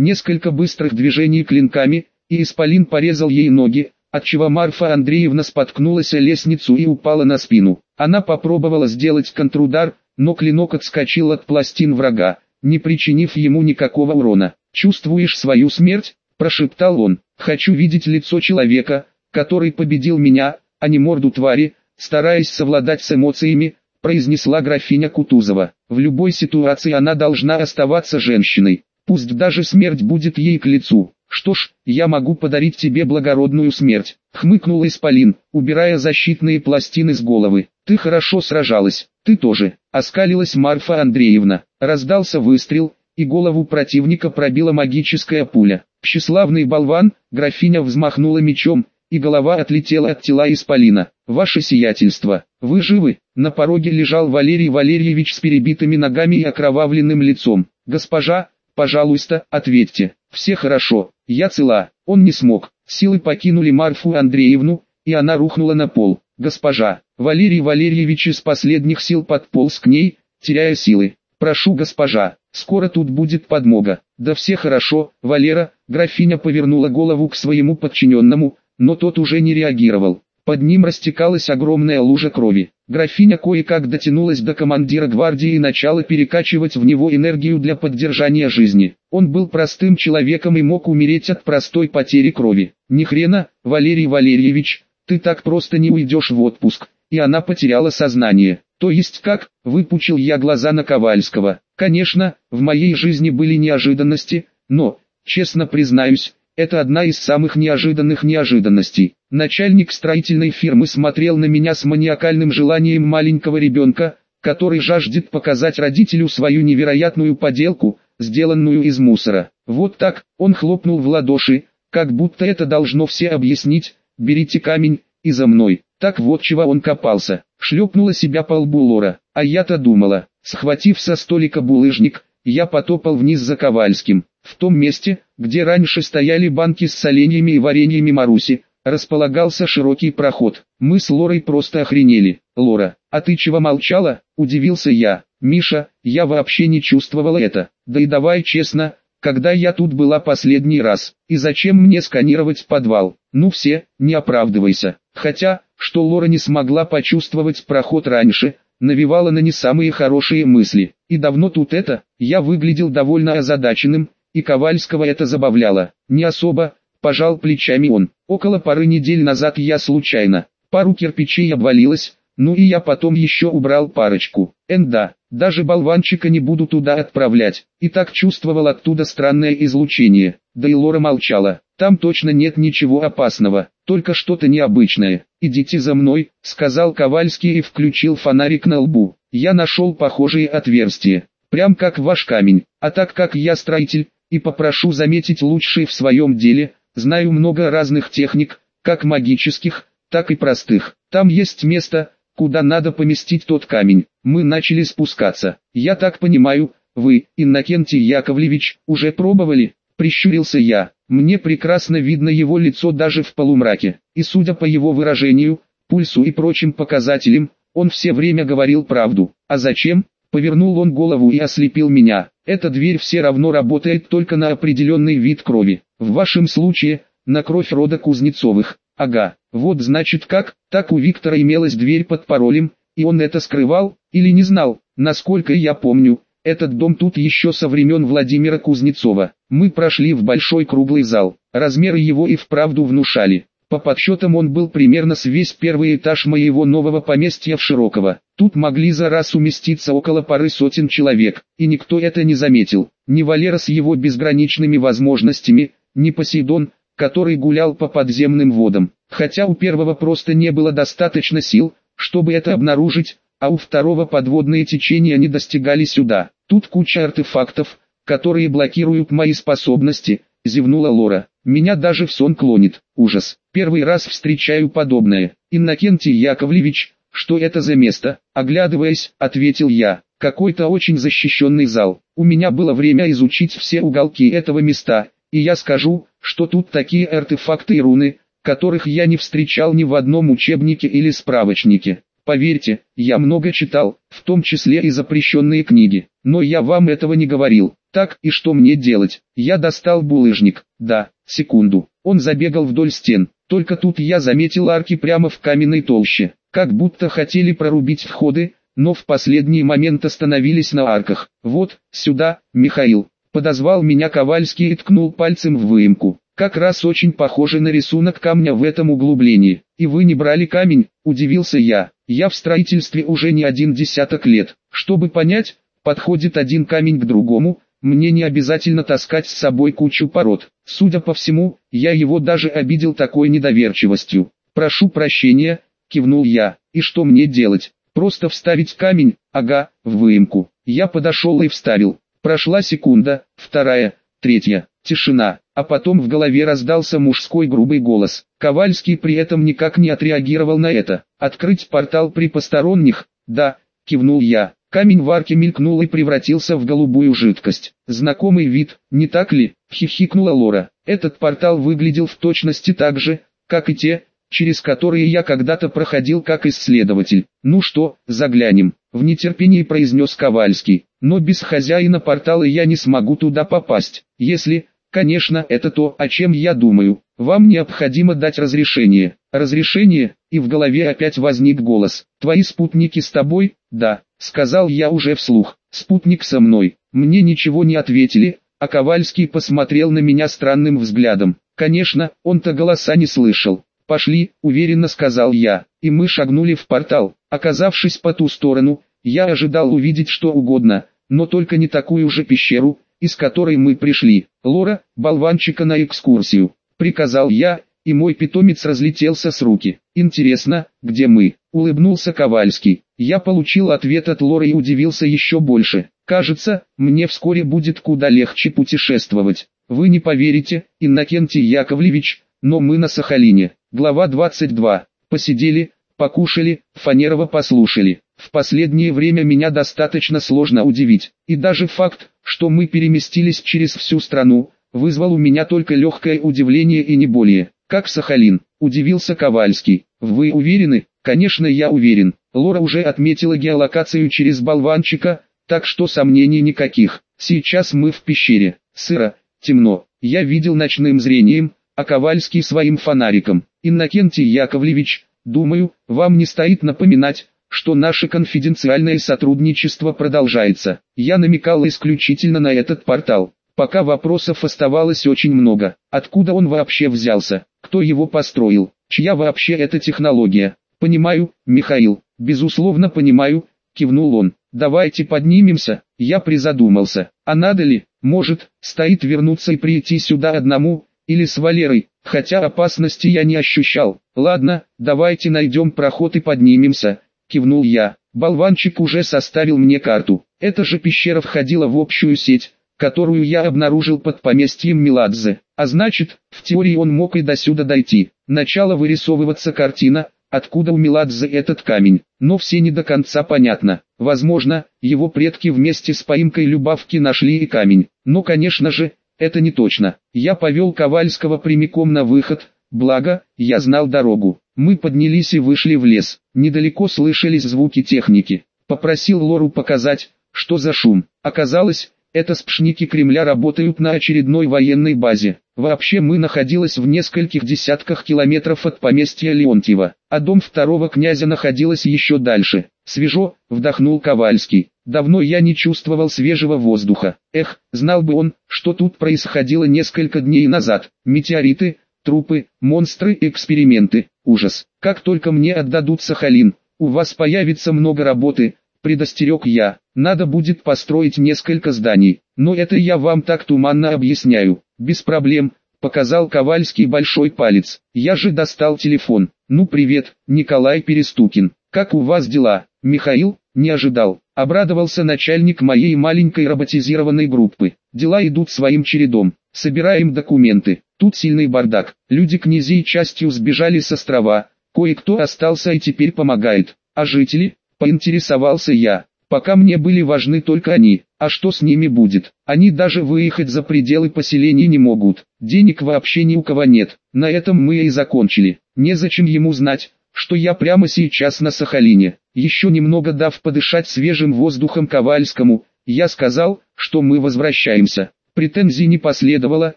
несколько быстрых движений клинками, и Исполин порезал ей ноги, отчего Марфа Андреевна споткнулась о лестницу и упала на спину. Она попробовала сделать контрудар, но клинок отскочил от пластин врага, не причинив ему никакого урона. «Чувствуешь свою смерть?» – прошептал он. «Хочу видеть лицо человека, который победил меня, а не морду твари», стараясь совладать с эмоциями, произнесла графиня Кутузова. В любой ситуации она должна оставаться женщиной, пусть даже смерть будет ей к лицу. «Что ж, я могу подарить тебе благородную смерть», — хмыкнул Исполин, убирая защитные пластины с головы. «Ты хорошо сражалась, ты тоже», — оскалилась Марфа Андреевна. Раздался выстрел, и голову противника пробила магическая пуля. Тщеславный болван, графиня взмахнула мечом, и голова отлетела от тела Исполина. «Ваше сиятельство, вы живы?» На пороге лежал Валерий Валерьевич с перебитыми ногами и окровавленным лицом. «Госпожа, пожалуйста, ответьте, все хорошо, я цела». Он не смог, силы покинули Марфу Андреевну, и она рухнула на пол. «Госпожа, Валерий Валерьевич из последних сил подполз к ней, теряя силы. Прошу госпожа, скоро тут будет подмога». «Да все хорошо, Валера», графиня повернула голову к своему подчиненному, но тот уже не реагировал. Под ним растекалась огромная лужа крови. Графиня кое-как дотянулась до командира гвардии и начала перекачивать в него энергию для поддержания жизни. Он был простым человеком и мог умереть от простой потери крови. Ни хрена, Валерий Валерьевич, ты так просто не уйдешь в отпуск. И она потеряла сознание. То есть как, выпучил я глаза на Ковальского. Конечно, в моей жизни были неожиданности, но, честно признаюсь, это одна из самых неожиданных неожиданностей. Начальник строительной фирмы смотрел на меня с маниакальным желанием маленького ребенка, который жаждет показать родителю свою невероятную поделку, сделанную из мусора. Вот так, он хлопнул в ладоши, как будто это должно все объяснить, берите камень, и за мной. Так вот чего он копался, шлепнула себя по лбу Лора, а я-то думала, схватив со столика булыжник, я потопал вниз за Ковальским. В том месте, где раньше стояли банки с соленьями и вареньями Маруси, располагался широкий проход. Мы с Лорой просто охренели. «Лора, а ты чего молчала?» – удивился я. «Миша, я вообще не чувствовала это. Да и давай честно, когда я тут была последний раз, и зачем мне сканировать подвал? Ну все, не оправдывайся». Хотя, что Лора не смогла почувствовать проход раньше, навевало на не самые хорошие мысли. И давно тут это, я выглядел довольно озадаченным, и Ковальского это забавляло. Не особо, пожал плечами он. Около пары недель назад я случайно, пару кирпичей обвалилось, ну и я потом еще убрал парочку. Энда, даже болванчика не буду туда отправлять. И так чувствовал оттуда странное излучение. Да и Лора молчала. Там точно нет ничего опасного, только что-то необычное. «Идите за мной», — сказал Ковальский и включил фонарик на лбу. Я нашел похожие отверстия, прям как ваш камень. А так как я строитель, и попрошу заметить лучшие в своем деле, знаю много разных техник, как магических, так и простых. Там есть место, куда надо поместить тот камень. Мы начали спускаться. Я так понимаю, вы, Иннокентий Яковлевич, уже пробовали? Прищурился я. Мне прекрасно видно его лицо даже в полумраке. И судя по его выражению, пульсу и прочим показателям, он все время говорил правду. А зачем? Повернул он голову и ослепил меня. Эта дверь все равно работает только на определенный вид крови. В вашем случае, на кровь рода Кузнецовых. Ага, вот значит как, так у Виктора имелась дверь под паролем, и он это скрывал, или не знал. Насколько я помню, этот дом тут еще со времен Владимира Кузнецова. Мы прошли в большой круглый зал, размеры его и вправду внушали. По подсчетам он был примерно с весь первый этаж моего нового поместья в Широково. Тут могли за раз уместиться около пары сотен человек, и никто это не заметил. Ни Валера с его безграничными возможностями, ни Посейдон, который гулял по подземным водам. Хотя у первого просто не было достаточно сил, чтобы это обнаружить, а у второго подводные течения не достигали сюда. Тут куча артефактов, которые блокируют мои способности, зевнула Лора. Меня даже в сон клонит. Ужас. Первый раз встречаю подобное. Иннокентий Яковлевич, что это за место? Оглядываясь, ответил я. Какой-то очень защищенный зал. У меня было время изучить все уголки этого места, и я скажу, что тут такие артефакты и руны, которых я не встречал ни в одном учебнике или справочнике. Поверьте, я много читал, в том числе и запрещенные книги, но я вам этого не говорил. Так, и что мне делать? Я достал булыжник. Да, секунду. Он забегал вдоль стен. Только тут я заметил арки прямо в каменной толще. Как будто хотели прорубить входы, но в последний момент остановились на арках. Вот, сюда, Михаил. Подозвал меня Ковальский и ткнул пальцем в выемку. Как раз очень похоже на рисунок камня в этом углублении. И вы не брали камень, удивился я. Я в строительстве уже не один десяток лет. Чтобы понять, подходит один камень к другому, мне не обязательно таскать с собой кучу пород. Судя по всему, я его даже обидел такой недоверчивостью. «Прошу прощения», — кивнул я. «И что мне делать? Просто вставить камень, ага, в выемку». Я подошел и вставил. Прошла секунда, вторая, третья, тишина, а потом в голове раздался мужской грубый голос. Ковальский при этом никак не отреагировал на это. «Открыть портал при посторонних?» «Да», кивнул я. Камень в арке мелькнул и превратился в голубую жидкость. Знакомый вид, не так ли? Хихикнула Лора. Этот портал выглядел в точности так же, как и те, через которые я когда-то проходил как исследователь. Ну что, заглянем, в нетерпении произнес Ковальский. Но без хозяина портала я не смогу туда попасть. Если, конечно, это то, о чем я думаю. Вам необходимо дать разрешение. Разрешение, и в голове опять возник голос. Твои спутники с тобой? Да, сказал я уже вслух. Спутник со мной. Мне ничего не ответили, а Ковальский посмотрел на меня странным взглядом. Конечно, он-то голоса не слышал. «Пошли», — уверенно сказал я, и мы шагнули в портал. Оказавшись по ту сторону, я ожидал увидеть что угодно, но только не такую же пещеру, из которой мы пришли. Лора, болванчика на экскурсию, приказал я, и мой питомец разлетелся с руки. Интересно, где мы? Улыбнулся Ковальский. Я получил ответ от Лоры и удивился еще больше. Кажется, мне вскоре будет куда легче путешествовать. Вы не поверите, Иннокентий Яковлевич, но мы на Сахалине. Глава 22. Посидели, покушали, Фанерова послушали. В последнее время меня достаточно сложно удивить. И даже факт, что мы переместились через всю страну, вызвал у меня только легкое удивление и не более. Как Сахалин, удивился Ковальский. Вы уверены? Конечно я уверен. Лора уже отметила геолокацию через болванчика, так что сомнений никаких. Сейчас мы в пещере. Сыро, темно. Я видел ночным зрением, а Ковальский своим фонариком. Иннокентий Яковлевич, думаю, вам не стоит напоминать, что наше конфиденциальное сотрудничество продолжается. Я намекал исключительно на этот портал. Пока вопросов оставалось очень много. Откуда он вообще взялся? Кто его построил? Чья вообще эта технология? Понимаю, Михаил, безусловно понимаю, кивнул он. Давайте поднимемся. Я призадумался. А надо ли, может, стоит вернуться и прийти сюда одному, или с Валерой, хотя опасности я не ощущал. Ладно, давайте найдем проход и поднимемся, кивнул я. Болванчик уже составил мне карту. Эта же пещера входила в общую сеть, которую я обнаружил под поместьем Меладзе. А значит, в теории он мог и до сюда дойти. Начало вырисовываться картина, откуда у Меладзе этот камень. Но все не до конца понятно. Возможно, его предки вместе с поимкой Любавки нашли и камень. Но конечно же, это не точно. Я повел Ковальского прямиком на выход, благо, я знал дорогу. Мы поднялись и вышли в лес. Недалеко слышались звуки техники. Попросил Лору показать, что за шум. Оказалось, это спшники Кремля работают на очередной военной базе. Вообще мы находились в нескольких десятках километров от поместья Леонтьева, а дом второго князя находилась еще дальше. Свежо, вдохнул Ковальский. Давно я не чувствовал свежего воздуха. Эх, знал бы он, что тут происходило несколько дней назад. Метеориты, трупы, монстры, эксперименты. Ужас. Как только мне отдадут Сахалин, у вас появится много работы, предостерег я. Надо будет построить несколько зданий, но это я вам так туманно объясняю. Без проблем, показал Ковальский большой палец. Я же достал телефон. Ну привет, Николай Перестукин. Как у вас дела? Михаил, не ожидал. Обрадовался начальник моей маленькой роботизированной группы. Дела идут своим чередом. Собираем документы. Тут сильный бардак. Люди князей частью сбежали с острова. Кое-кто остался и теперь помогает. А жители? Поинтересовался я. Пока мне были важны только они, а что с ними будет? Они даже выехать за пределы поселений не могут. Денег вообще ни у кого нет. На этом мы и закончили. Незачем ему знать, что я прямо сейчас на Сахалине. Еще немного дав подышать свежим воздухом Ковальскому, я сказал, что мы возвращаемся. Претензий не последовало,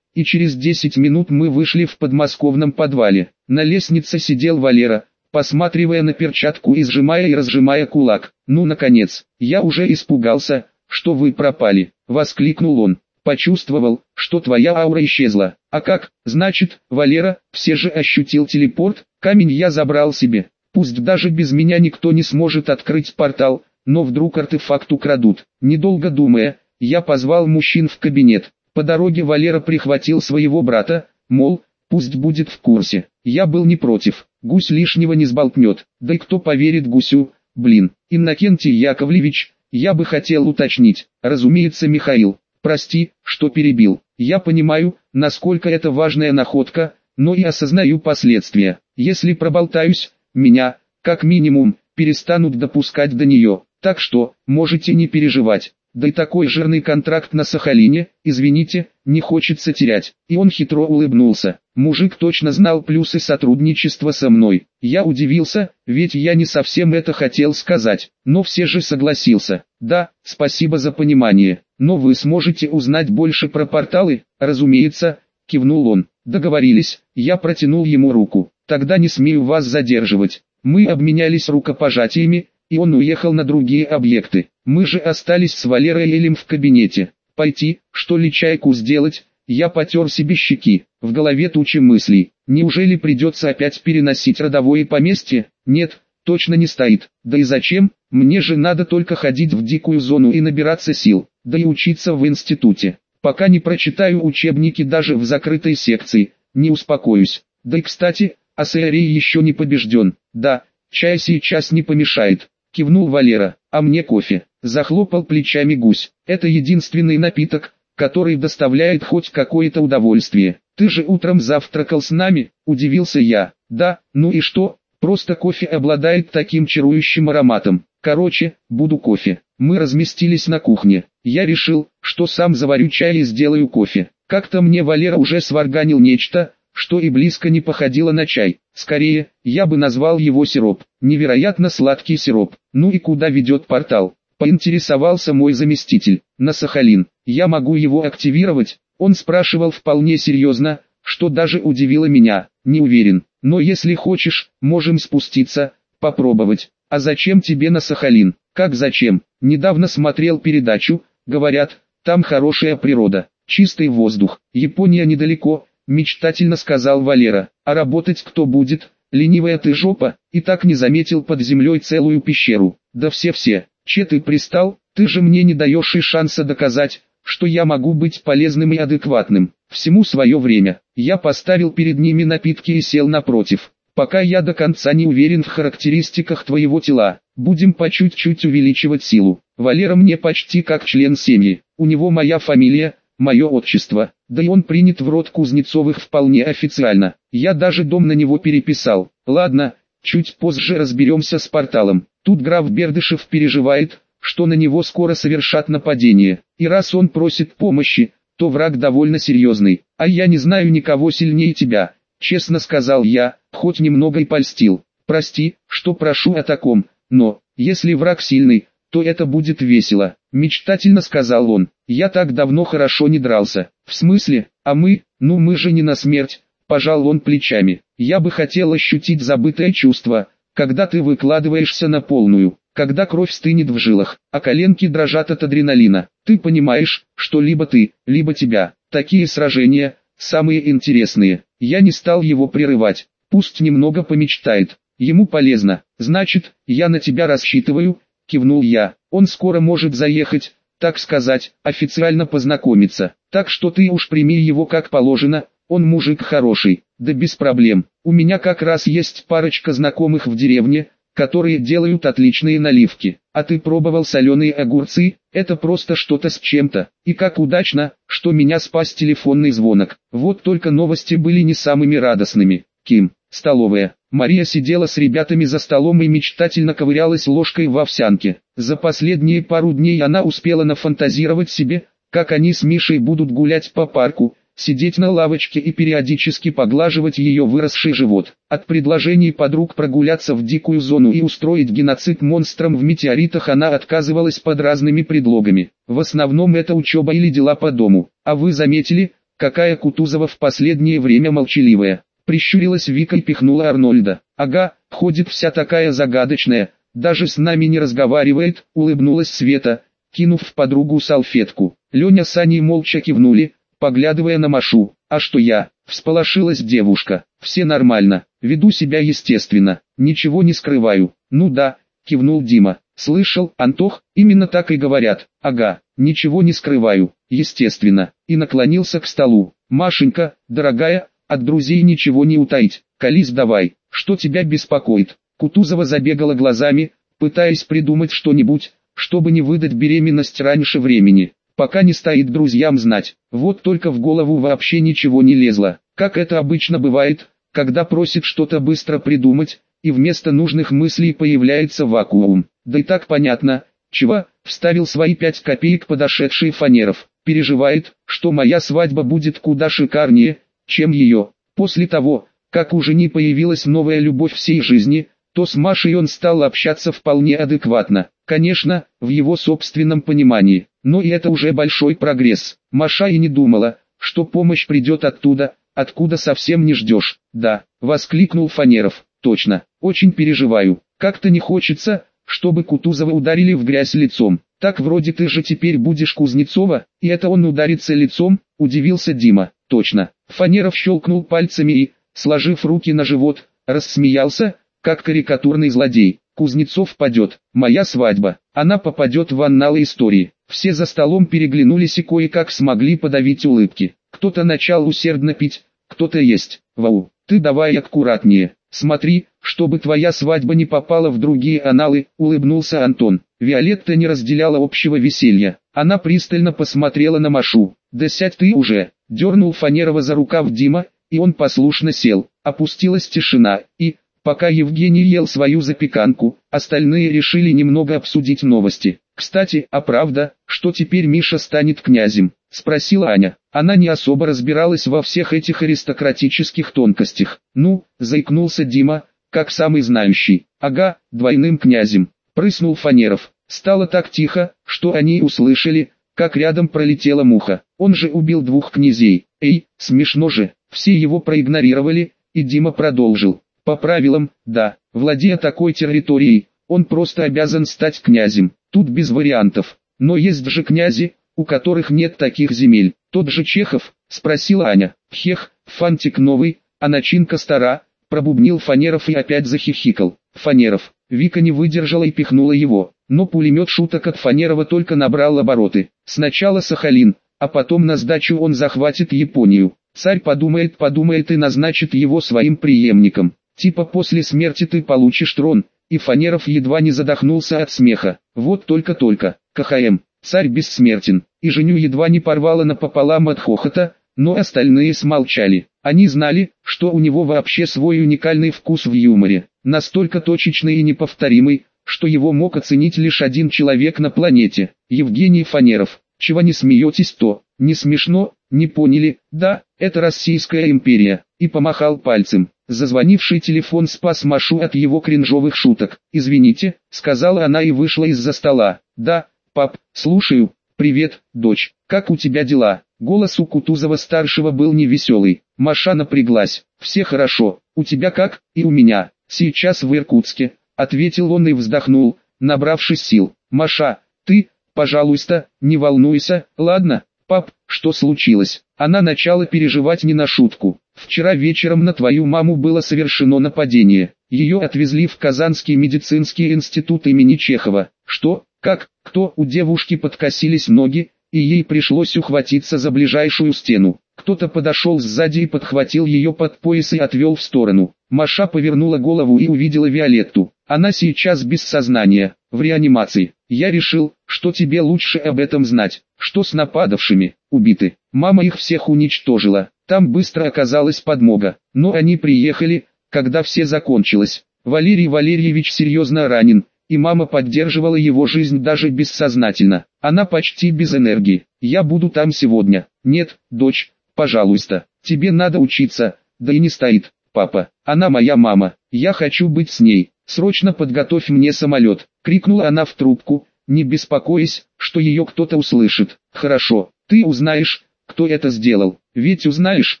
и через 10 минут мы вышли в подмосковном подвале. На лестнице сидел Валера, посматривая на перчатку и сжимая и разжимая кулак. «Ну, наконец, я уже испугался, что вы пропали», — воскликнул он. «Почувствовал, что твоя аура исчезла. А как, значит, Валера, все же ощутил телепорт, камень я забрал себе. Пусть даже без меня никто не сможет открыть портал, но вдруг артефакт украдут. Недолго думая, я позвал мужчин в кабинет. По дороге Валера прихватил своего брата, мол, пусть будет в курсе. Я был не против, гусь лишнего не сболтнет, да и кто поверит гусю, блин. Иннокентий Яковлевич, я бы хотел уточнить, разумеется Михаил, прости, что перебил. Я понимаю, насколько это важная находка, но и осознаю последствия. Если проболтаюсь, меня, как минимум, перестанут допускать до нее. Так что, можете не переживать. Да и такой жирный контракт на Сахалине, извините, не хочется терять. И он хитро улыбнулся. Мужик точно знал плюсы сотрудничества со мной. Я удивился, ведь я не совсем это хотел сказать, но все же согласился. Да, спасибо за понимание, но вы сможете узнать больше про порталы, разумеется, кивнул он. Договорились, я протянул ему руку. Тогда не смею вас задерживать. Мы обменялись рукопожатиями, и он уехал на другие объекты. Мы же остались с Валерой Элем в кабинете. Пойти, что ли чайку сделать, я потер себе щеки, в голове тучи мыслей. Неужели придется опять переносить родовое поместье? Нет, точно не стоит. Да и зачем? Мне же надо только ходить в дикую зону и набираться сил, да и учиться в институте. Пока не прочитаю учебники даже в закрытой секции, не успокоюсь. Да и кстати, Асеарий еще не побежден. Да, чай сейчас не помешает кивнул Валера, а мне кофе. Захлопал плечами гусь. Это единственный напиток, который доставляет хоть какое-то удовольствие. Ты же утром завтракал с нами, удивился я. Да, ну и что? Просто кофе обладает таким чарующим ароматом. Короче, буду кофе. Мы разместились на кухне. Я решил, что сам заварю чай и сделаю кофе. Как-то мне Валера уже сварганил нечто, что и близко не походило на чай. Скорее, я бы назвал его сироп. Невероятно сладкий сироп. Ну и куда ведет портал? Поинтересовался мой заместитель. На Сахалин. Я могу его активировать? Он спрашивал вполне серьезно, что даже удивило меня. Не уверен. Но если хочешь, можем спуститься, попробовать. А зачем тебе на Сахалин? Как зачем? Недавно смотрел передачу, говорят, там хорошая природа, чистый воздух. Япония недалеко, мечтательно сказал Валера. А работать кто будет? Ленивая ты жопа, и так не заметил под землей целую пещеру. Да все-все, че ты пристал, ты же мне не даешь и шанса доказать, что я могу быть полезным и адекватным. Всему свое время. Я поставил перед ними напитки и сел напротив. Пока я до конца не уверен в характеристиках твоего тела, будем по чуть-чуть увеличивать силу. Валера мне почти как член семьи. У него моя фамилия, мое отчество, да и он принят в род Кузнецовых вполне официально. Я даже дом на него переписал. Ладно, чуть позже разберемся с порталом. Тут граф Бердышев переживает, что на него скоро совершат нападение. И раз он просит помощи, то враг довольно серьезный. А я не знаю никого сильнее тебя, честно сказал я, хоть немного и польстил. Прости, что прошу о таком, но, если враг сильный, то это будет весело. Мечтательно сказал он. Я так давно хорошо не дрался. В смысле, а мы, ну мы же не на смерть. Пожал он плечами. Я бы хотел ощутить забытое чувство, когда ты выкладываешься на полную, когда кровь стынет в жилах, а коленки дрожат от адреналина. Ты понимаешь, что либо ты, либо тебя. Такие сражения, самые интересные. Я не стал его прерывать. Пусть немного помечтает. Ему полезно. Значит, я на тебя рассчитываю, кивнул я. Он скоро может заехать, так сказать, официально познакомиться. Так что ты уж прими его как положено, он мужик хороший, да без проблем. У меня как раз есть парочка знакомых в деревне, которые делают отличные наливки. А ты пробовал соленые огурцы? Это просто что-то с чем-то. И как удачно, что меня спас телефонный звонок. Вот только новости были не самыми радостными. Ким, столовая. Мария сидела с ребятами за столом и мечтательно ковырялась ложкой в овсянке. За последние пару дней она успела нафантазировать себе, как они с Мишей будут гулять по парку, сидеть на лавочке и периодически поглаживать ее выросший живот. От предложений подруг прогуляться в дикую зону и устроить геноцид монстрам в метеоритах она отказывалась под разными предлогами. В основном это учеба или дела по дому. А вы заметили, какая Кутузова в последнее время молчаливая? Прищурилась Вика и пихнула Арнольда. Ага, ходит вся такая загадочная, даже с нами не разговаривает, улыбнулась Света, кинув в подругу салфетку. Леня с Аней молча кивнули, поглядывая на Машу. «А что я?» – всполошилась девушка. «Все нормально, веду себя естественно, ничего не скрываю». «Ну да», – кивнул Дима. «Слышал, Антох, именно так и говорят. Ага, ничего не скрываю, естественно». И наклонился к столу. «Машенька, дорогая, от друзей ничего не утаить. Колись давай, что тебя беспокоит?» Кутузова забегала глазами, пытаясь придумать что-нибудь, чтобы не выдать беременность раньше времени пока не стоит друзьям знать. Вот только в голову вообще ничего не лезло, как это обычно бывает, когда просит что-то быстро придумать, и вместо нужных мыслей появляется вакуум. Да и так понятно, чего, вставил свои пять копеек подошедший Фанеров, переживает, что моя свадьба будет куда шикарнее, чем ее. После того, как у жени появилась новая любовь всей жизни, то с Машей он стал общаться вполне адекватно. Конечно, в его собственном понимании. Но и это уже большой прогресс. Маша и не думала, что помощь придет оттуда, откуда совсем не ждешь. Да, воскликнул Фанеров. Точно, очень переживаю. Как-то не хочется, чтобы Кутузова ударили в грязь лицом. Так вроде ты же теперь будешь Кузнецова, и это он ударится лицом, удивился Дима. Точно. Фанеров щелкнул пальцами и, сложив руки на живот, рассмеялся, как карикатурный злодей. Кузнецов падет, моя свадьба, она попадет в анналы истории. Все за столом переглянулись и кое-как смогли подавить улыбки. Кто-то начал усердно пить, кто-то есть. Вау, ты давай аккуратнее, смотри, чтобы твоя свадьба не попала в другие аналы, улыбнулся Антон. Виолетта не разделяла общего веселья. Она пристально посмотрела на Машу. «Да сядь ты уже!» Дернул Фанерова за рукав Дима, и он послушно сел. Опустилась тишина, и, Пока Евгений ел свою запеканку, остальные решили немного обсудить новости. «Кстати, а правда, что теперь Миша станет князем?» – спросила Аня. Она не особо разбиралась во всех этих аристократических тонкостях. «Ну», – заикнулся Дима, как самый знающий. «Ага, двойным князем», – прыснул Фанеров. Стало так тихо, что они услышали, как рядом пролетела муха. Он же убил двух князей. Эй, смешно же, все его проигнорировали, и Дима продолжил. По правилам, да, владея такой территорией, он просто обязан стать князем, тут без вариантов. Но есть же князи, у которых нет таких земель. Тот же Чехов, спросила Аня. Хех, фантик новый, а начинка стара, пробубнил Фанеров и опять захихикал. Фанеров, Вика не выдержала и пихнула его. Но пулемет шуток от Фанерова только набрал обороты. Сначала Сахалин, а потом на сдачу он захватит Японию. Царь подумает, подумает и назначит его своим преемником. Типа после смерти ты получишь трон, и Фанеров едва не задохнулся от смеха. Вот только-только, КХМ, царь бессмертен, и женю едва не порвало напополам от хохота, но остальные смолчали. Они знали, что у него вообще свой уникальный вкус в юморе, настолько точечный и неповторимый, что его мог оценить лишь один человек на планете, Евгений Фанеров. Чего не смеетесь то, не смешно, не поняли, да, это Российская империя, и помахал пальцем. Зазвонивший телефон спас Машу от его кринжовых шуток. «Извините», — сказала она и вышла из-за стола. «Да, пап, слушаю. Привет, дочь. Как у тебя дела?» Голос у Кутузова-старшего был невеселый. Маша напряглась. «Все хорошо. У тебя как? И у меня. Сейчас в Иркутске», — ответил он и вздохнул, набравшись сил. «Маша, ты, пожалуйста, не волнуйся, ладно?» «Пап, что случилось?» Она начала переживать не на шутку. Вчера вечером на твою маму было совершено нападение. Ее отвезли в Казанский медицинский институт имени Чехова. Что, как, кто у девушки подкосились ноги, и ей пришлось ухватиться за ближайшую стену. Кто-то подошел сзади и подхватил ее под пояс и отвел в сторону. Маша повернула голову и увидела Виолетту. Она сейчас без сознания, в реанимации. Я решил, что тебе лучше об этом знать. Что с нападавшими? Убиты. Мама их всех уничтожила. Там быстро оказалась подмога, но они приехали, когда все закончилось. Валерий Валерьевич серьезно ранен, и мама поддерживала его жизнь даже бессознательно. Она почти без энергии. Я буду там сегодня. Нет, дочь, пожалуйста, тебе надо учиться, да и не стоит, папа, она моя мама, я хочу быть с ней, срочно подготовь мне самолет, крикнула она в трубку, не беспокоясь, что ее кто-то услышит. Хорошо, ты узнаешь, кто это сделал, ведь узнаешь,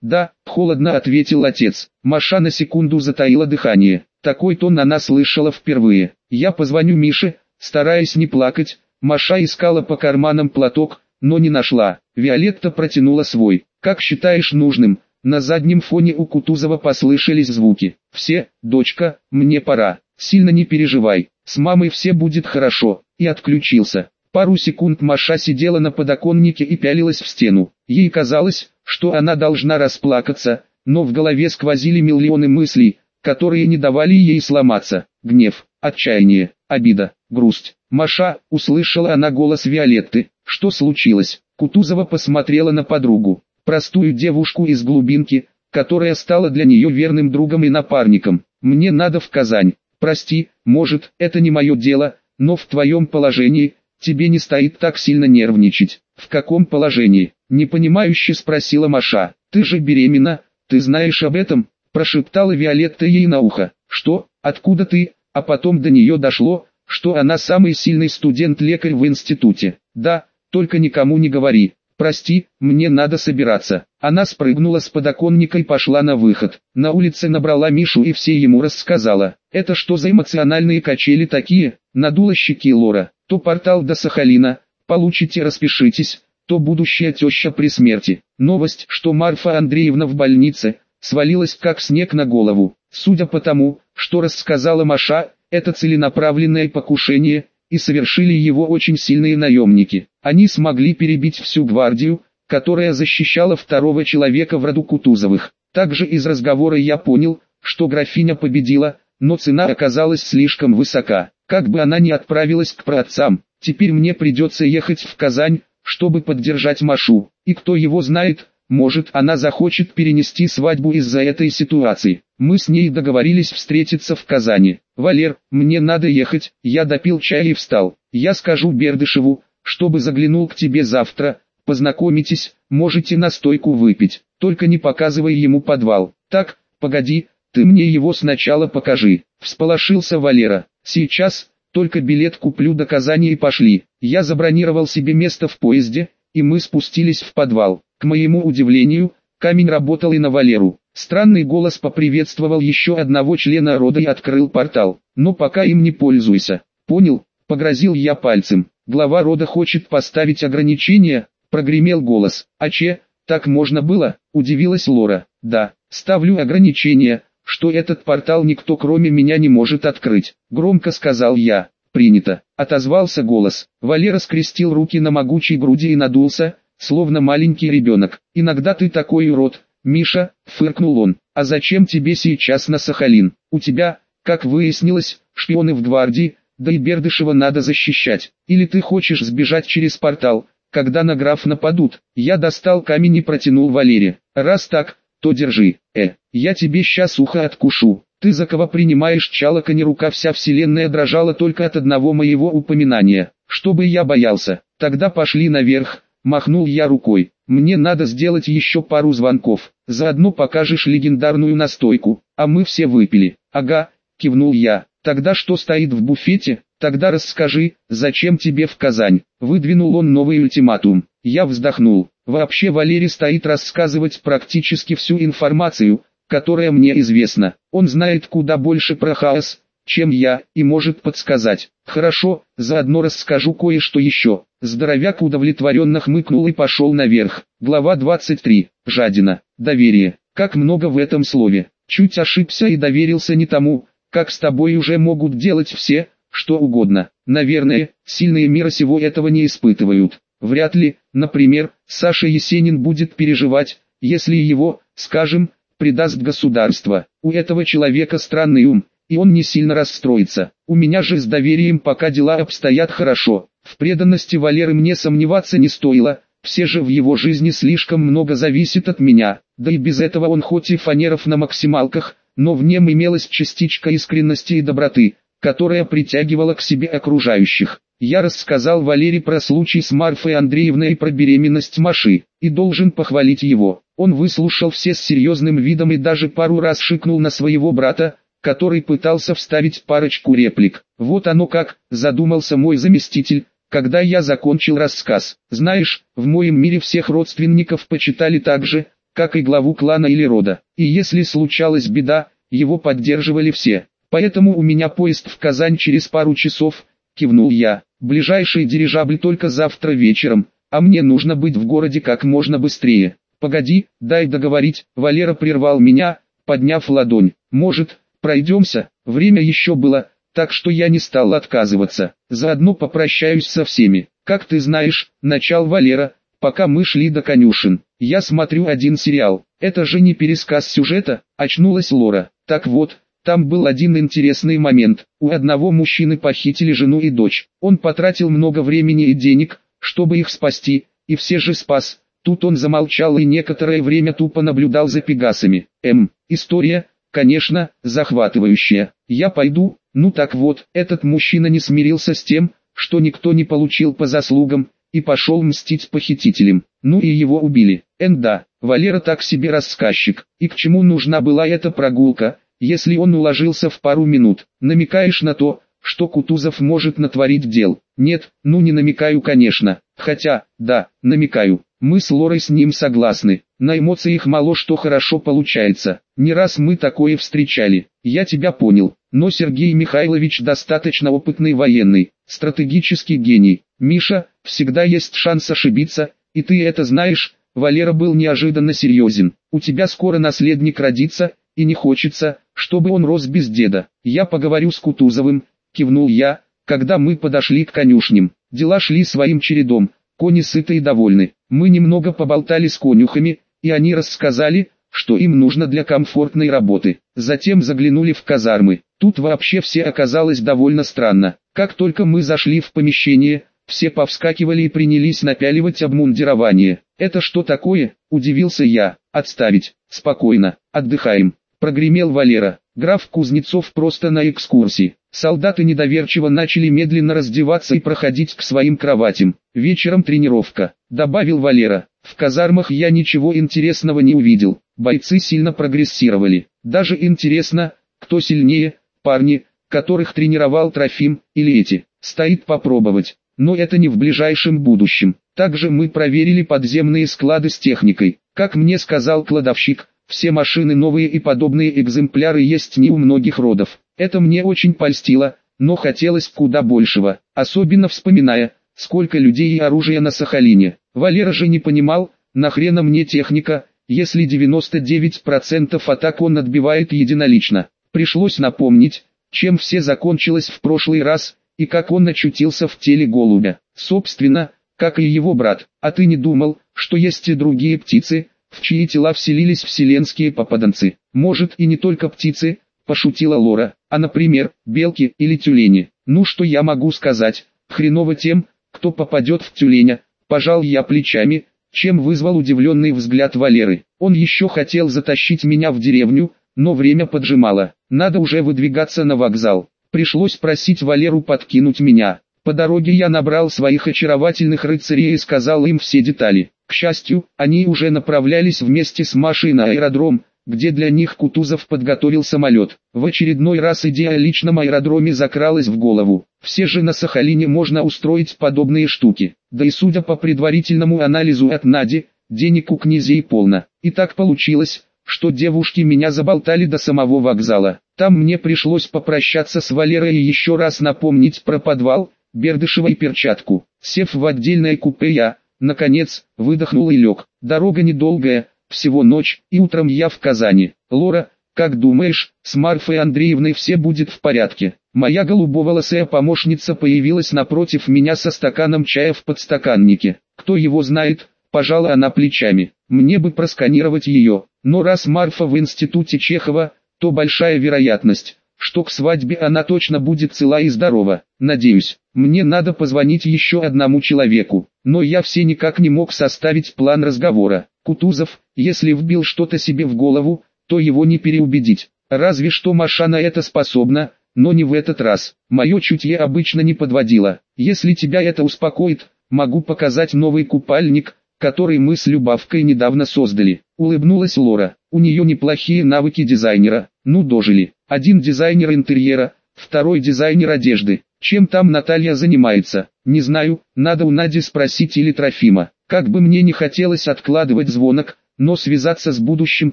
да, холодно ответил отец. Маша на секунду затаила дыхание, такой тон она слышала впервые. Я позвоню Мише, стараясь не плакать, Маша искала по карманам платок, но не нашла. Виолетта протянула свой. «Как считаешь нужным?» На заднем фоне у Кутузова послышались звуки. «Все, дочка, мне пора. Сильно не переживай. С мамой все будет хорошо». И отключился. Пару секунд Маша сидела на подоконнике и пялилась в стену. Ей казалось, что она должна расплакаться, но в голове сквозили миллионы мыслей, которые не давали ей сломаться. Гнев, отчаяние, обида, грусть. Маша, услышала она голос Виолетты. Что случилось? Кутузова посмотрела на подругу, простую девушку из глубинки, которая стала для нее верным другом и напарником. «Мне надо в Казань. Прости, может, это не мое дело, но в твоем положении, тебе не стоит так сильно нервничать». «В каком положении?» – непонимающе спросила Маша. «Ты же беременна, ты знаешь об этом?» – прошептала Виолетта ей на ухо. «Что? Откуда ты?» А потом до нее дошло, что она самый сильный студент-лекарь в институте. «Да, только никому не говори. Прости, мне надо собираться. Она спрыгнула с подоконника и пошла на выход. На улице набрала Мишу и все ему рассказала. Это что за эмоциональные качели такие? Надула щеки Лора. То портал до Сахалина, получите распишитесь, то будущая теща при смерти. Новость, что Марфа Андреевна в больнице, свалилась как снег на голову. Судя по тому, что рассказала Маша, это целенаправленное покушение, и совершили его очень сильные наемники. Они смогли перебить всю гвардию, которая защищала второго человека в роду Кутузовых. Также из разговора я понял, что графиня победила, но цена оказалась слишком высока. Как бы она ни отправилась к праотцам, теперь мне придется ехать в Казань, чтобы поддержать Машу. И кто его знает, может она захочет перенести свадьбу из-за этой ситуации. Мы с ней договорились встретиться в Казани. Валер, мне надо ехать, я допил чай и встал. Я скажу Бердышеву, чтобы заглянул к тебе завтра, познакомитесь, можете настойку выпить, только не показывай ему подвал. Так, погоди, ты мне его сначала покажи. Всполошился Валера. Сейчас, только билет куплю до Казани и пошли. Я забронировал себе место в поезде, и мы спустились в подвал. К моему удивлению, камень работал и на Валеру. Странный голос поприветствовал еще одного члена рода и открыл портал. Но пока им не пользуйся. Понял? Погрозил я пальцем. Глава рода хочет поставить ограничения, прогремел голос. А че, так можно было? Удивилась Лора. Да, ставлю ограничения, что этот портал никто кроме меня не может открыть. Громко сказал я. Принято. Отозвался голос. Валера скрестил руки на могучей груди и надулся, словно маленький ребенок. «Иногда ты такой урод, Миша», — фыркнул он. «А зачем тебе сейчас на Сахалин? У тебя, как выяснилось, шпионы в гвардии, да и Бердышева надо защищать. Или ты хочешь сбежать через портал, когда на граф нападут?» Я достал камень и протянул Валере. «Раз так, то держи. Э, я тебе сейчас ухо откушу». Ты за кого принимаешь чалока не рука вся вселенная дрожала только от одного моего упоминания. Чтобы я боялся, тогда пошли наверх, Махнул я рукой. Мне надо сделать еще пару звонков. Заодно покажешь легендарную настойку. А мы все выпили. Ага, кивнул я. Тогда что стоит в буфете? Тогда расскажи, зачем тебе в Казань? Выдвинул он новый ультиматум. Я вздохнул. Вообще Валерий стоит рассказывать практически всю информацию, которая мне известна. Он знает куда больше про хаос, чем я, и может подсказать. Хорошо, заодно расскажу кое-что еще. Здоровяк удовлетворенно хмыкнул и пошел наверх. Глава 23. Жадина. Доверие. Как много в этом слове. Чуть ошибся и доверился не тому, как с тобой уже могут делать все, что угодно. Наверное, сильные мира сего этого не испытывают. Вряд ли, например, Саша Есенин будет переживать, если его, скажем, предаст государство. У этого человека странный ум, и он не сильно расстроится. У меня же с доверием пока дела обстоят хорошо. В преданности Валеры мне сомневаться не стоило, все же в его жизни слишком много зависит от меня, да и без этого он хоть и фанеров на максималках, но в нем имелась частичка искренности и доброты, которая притягивала к себе окружающих. Я рассказал Валере про случай с Марфой Андреевной и про беременность Маши, и должен похвалить его. Он выслушал все с серьезным видом и даже пару раз шикнул на своего брата, который пытался вставить парочку реплик. Вот оно как, задумался мой заместитель, когда я закончил рассказ. Знаешь, в моем мире всех родственников почитали так же, как и главу клана или рода. И если случалась беда, его поддерживали все. Поэтому у меня поезд в Казань через пару часов, кивнул я. Ближайший дирижабль только завтра вечером, а мне нужно быть в городе как можно быстрее. Погоди, дай договорить, Валера прервал меня, подняв ладонь. Может, пройдемся? Время еще было, так что я не стал отказываться. Заодно попрощаюсь со всеми. Как ты знаешь, начал Валера, пока мы шли до конюшен. Я смотрю один сериал. Это же не пересказ сюжета, очнулась Лора. Так вот, там был один интересный момент. У одного мужчины похитили жену и дочь. Он потратил много времени и денег, чтобы их спасти, и все же спас. Тут он замолчал и некоторое время тупо наблюдал за пегасами. М. История, конечно, захватывающая. Я пойду, ну так вот, этот мужчина не смирился с тем, что никто не получил по заслугам, и пошел мстить похитителям. Ну и его убили. Энда, Валера так себе рассказчик. И к чему нужна была эта прогулка, если он уложился в пару минут? Намекаешь на то, что Кутузов может натворить дел? Нет, ну не намекаю конечно. Хотя, да, намекаю. Мы с Лорой с ним согласны. На эмоциях мало что хорошо получается. Не раз мы такое встречали. Я тебя понял. Но Сергей Михайлович достаточно опытный военный, стратегический гений. Миша, всегда есть шанс ошибиться, и ты это знаешь. Валера был неожиданно серьезен. У тебя скоро наследник родится, и не хочется, чтобы он рос без деда. Я поговорю с Кутузовым, кивнул я, когда мы подошли к конюшням. Дела шли своим чередом, кони сыты и довольны. Мы немного поболтали с конюхами, и они рассказали, что им нужно для комфортной работы. Затем заглянули в казармы. Тут вообще все оказалось довольно странно. Как только мы зашли в помещение, все повскакивали и принялись напяливать обмундирование. «Это что такое?» – удивился я. «Отставить. Спокойно. Отдыхаем». Прогремел Валера. Граф Кузнецов просто на экскурсии. Солдаты недоверчиво начали медленно раздеваться и проходить к своим кроватям. Вечером тренировка, добавил Валера. В казармах я ничего интересного не увидел. Бойцы сильно прогрессировали. Даже интересно, кто сильнее, парни, которых тренировал Трофим, или эти. Стоит попробовать. Но это не в ближайшем будущем. Также мы проверили подземные склады с техникой. Как мне сказал кладовщик, все машины новые и подобные экземпляры есть не у многих родов. Это мне очень польстило, но хотелось куда большего, особенно вспоминая, сколько людей и оружия на Сахалине. Валера же не понимал, нахрена мне техника, если 99% атак он отбивает единолично. Пришлось напомнить, чем все закончилось в прошлый раз, и как он очутился в теле голубя. Собственно, как и его брат. А ты не думал, что есть и другие птицы, в чьи тела вселились вселенские попаданцы. Может и не только птицы, пошутила Лора, а например, белки или тюлени. Ну что я могу сказать, хреново тем, кто попадет в тюленя. Пожал я плечами, чем вызвал удивленный взгляд Валеры. Он еще хотел затащить меня в деревню, но время поджимало. Надо уже выдвигаться на вокзал. Пришлось просить Валеру подкинуть меня. По дороге я набрал своих очаровательных рыцарей и сказал им все детали. К счастью, они уже направлялись вместе с Машей на аэродром, где для них Кутузов подготовил самолет. В очередной раз идея о личном аэродроме закралась в голову. Все же на Сахалине можно устроить подобные штуки. Да и судя по предварительному анализу от Нади, денег у князей полно. И так получилось, что девушки меня заболтали до самого вокзала. Там мне пришлось попрощаться с Валерой и еще раз напомнить про подвал, Бердышева и перчатку. Сев в отдельное купе я, Наконец, выдохнул и лег. Дорога недолгая, всего ночь, и утром я в Казани. Лора, как думаешь, с Марфой Андреевной все будет в порядке? Моя голубоволосая помощница появилась напротив меня со стаканом чая в подстаканнике. Кто его знает, пожала она плечами. Мне бы просканировать ее, но раз Марфа в институте Чехова, то большая вероятность, что к свадьбе она точно будет цела и здорова. Надеюсь, мне надо позвонить еще одному человеку, но я все никак не мог составить план разговора. Кутузов, если вбил что-то себе в голову, то его не переубедить. Разве что Маша на это способна, но не в этот раз. Мое чутье обычно не подводило. Если тебя это успокоит, могу показать новый купальник, который мы с Любавкой недавно создали. улыбнулась Лора. У нее неплохие навыки дизайнера. Ну дожили. Один дизайнер интерьера, второй дизайнер одежды. Чем там Наталья занимается? Не знаю, надо у Нади спросить или Трофима. Как бы мне не хотелось откладывать звонок, но связаться с будущим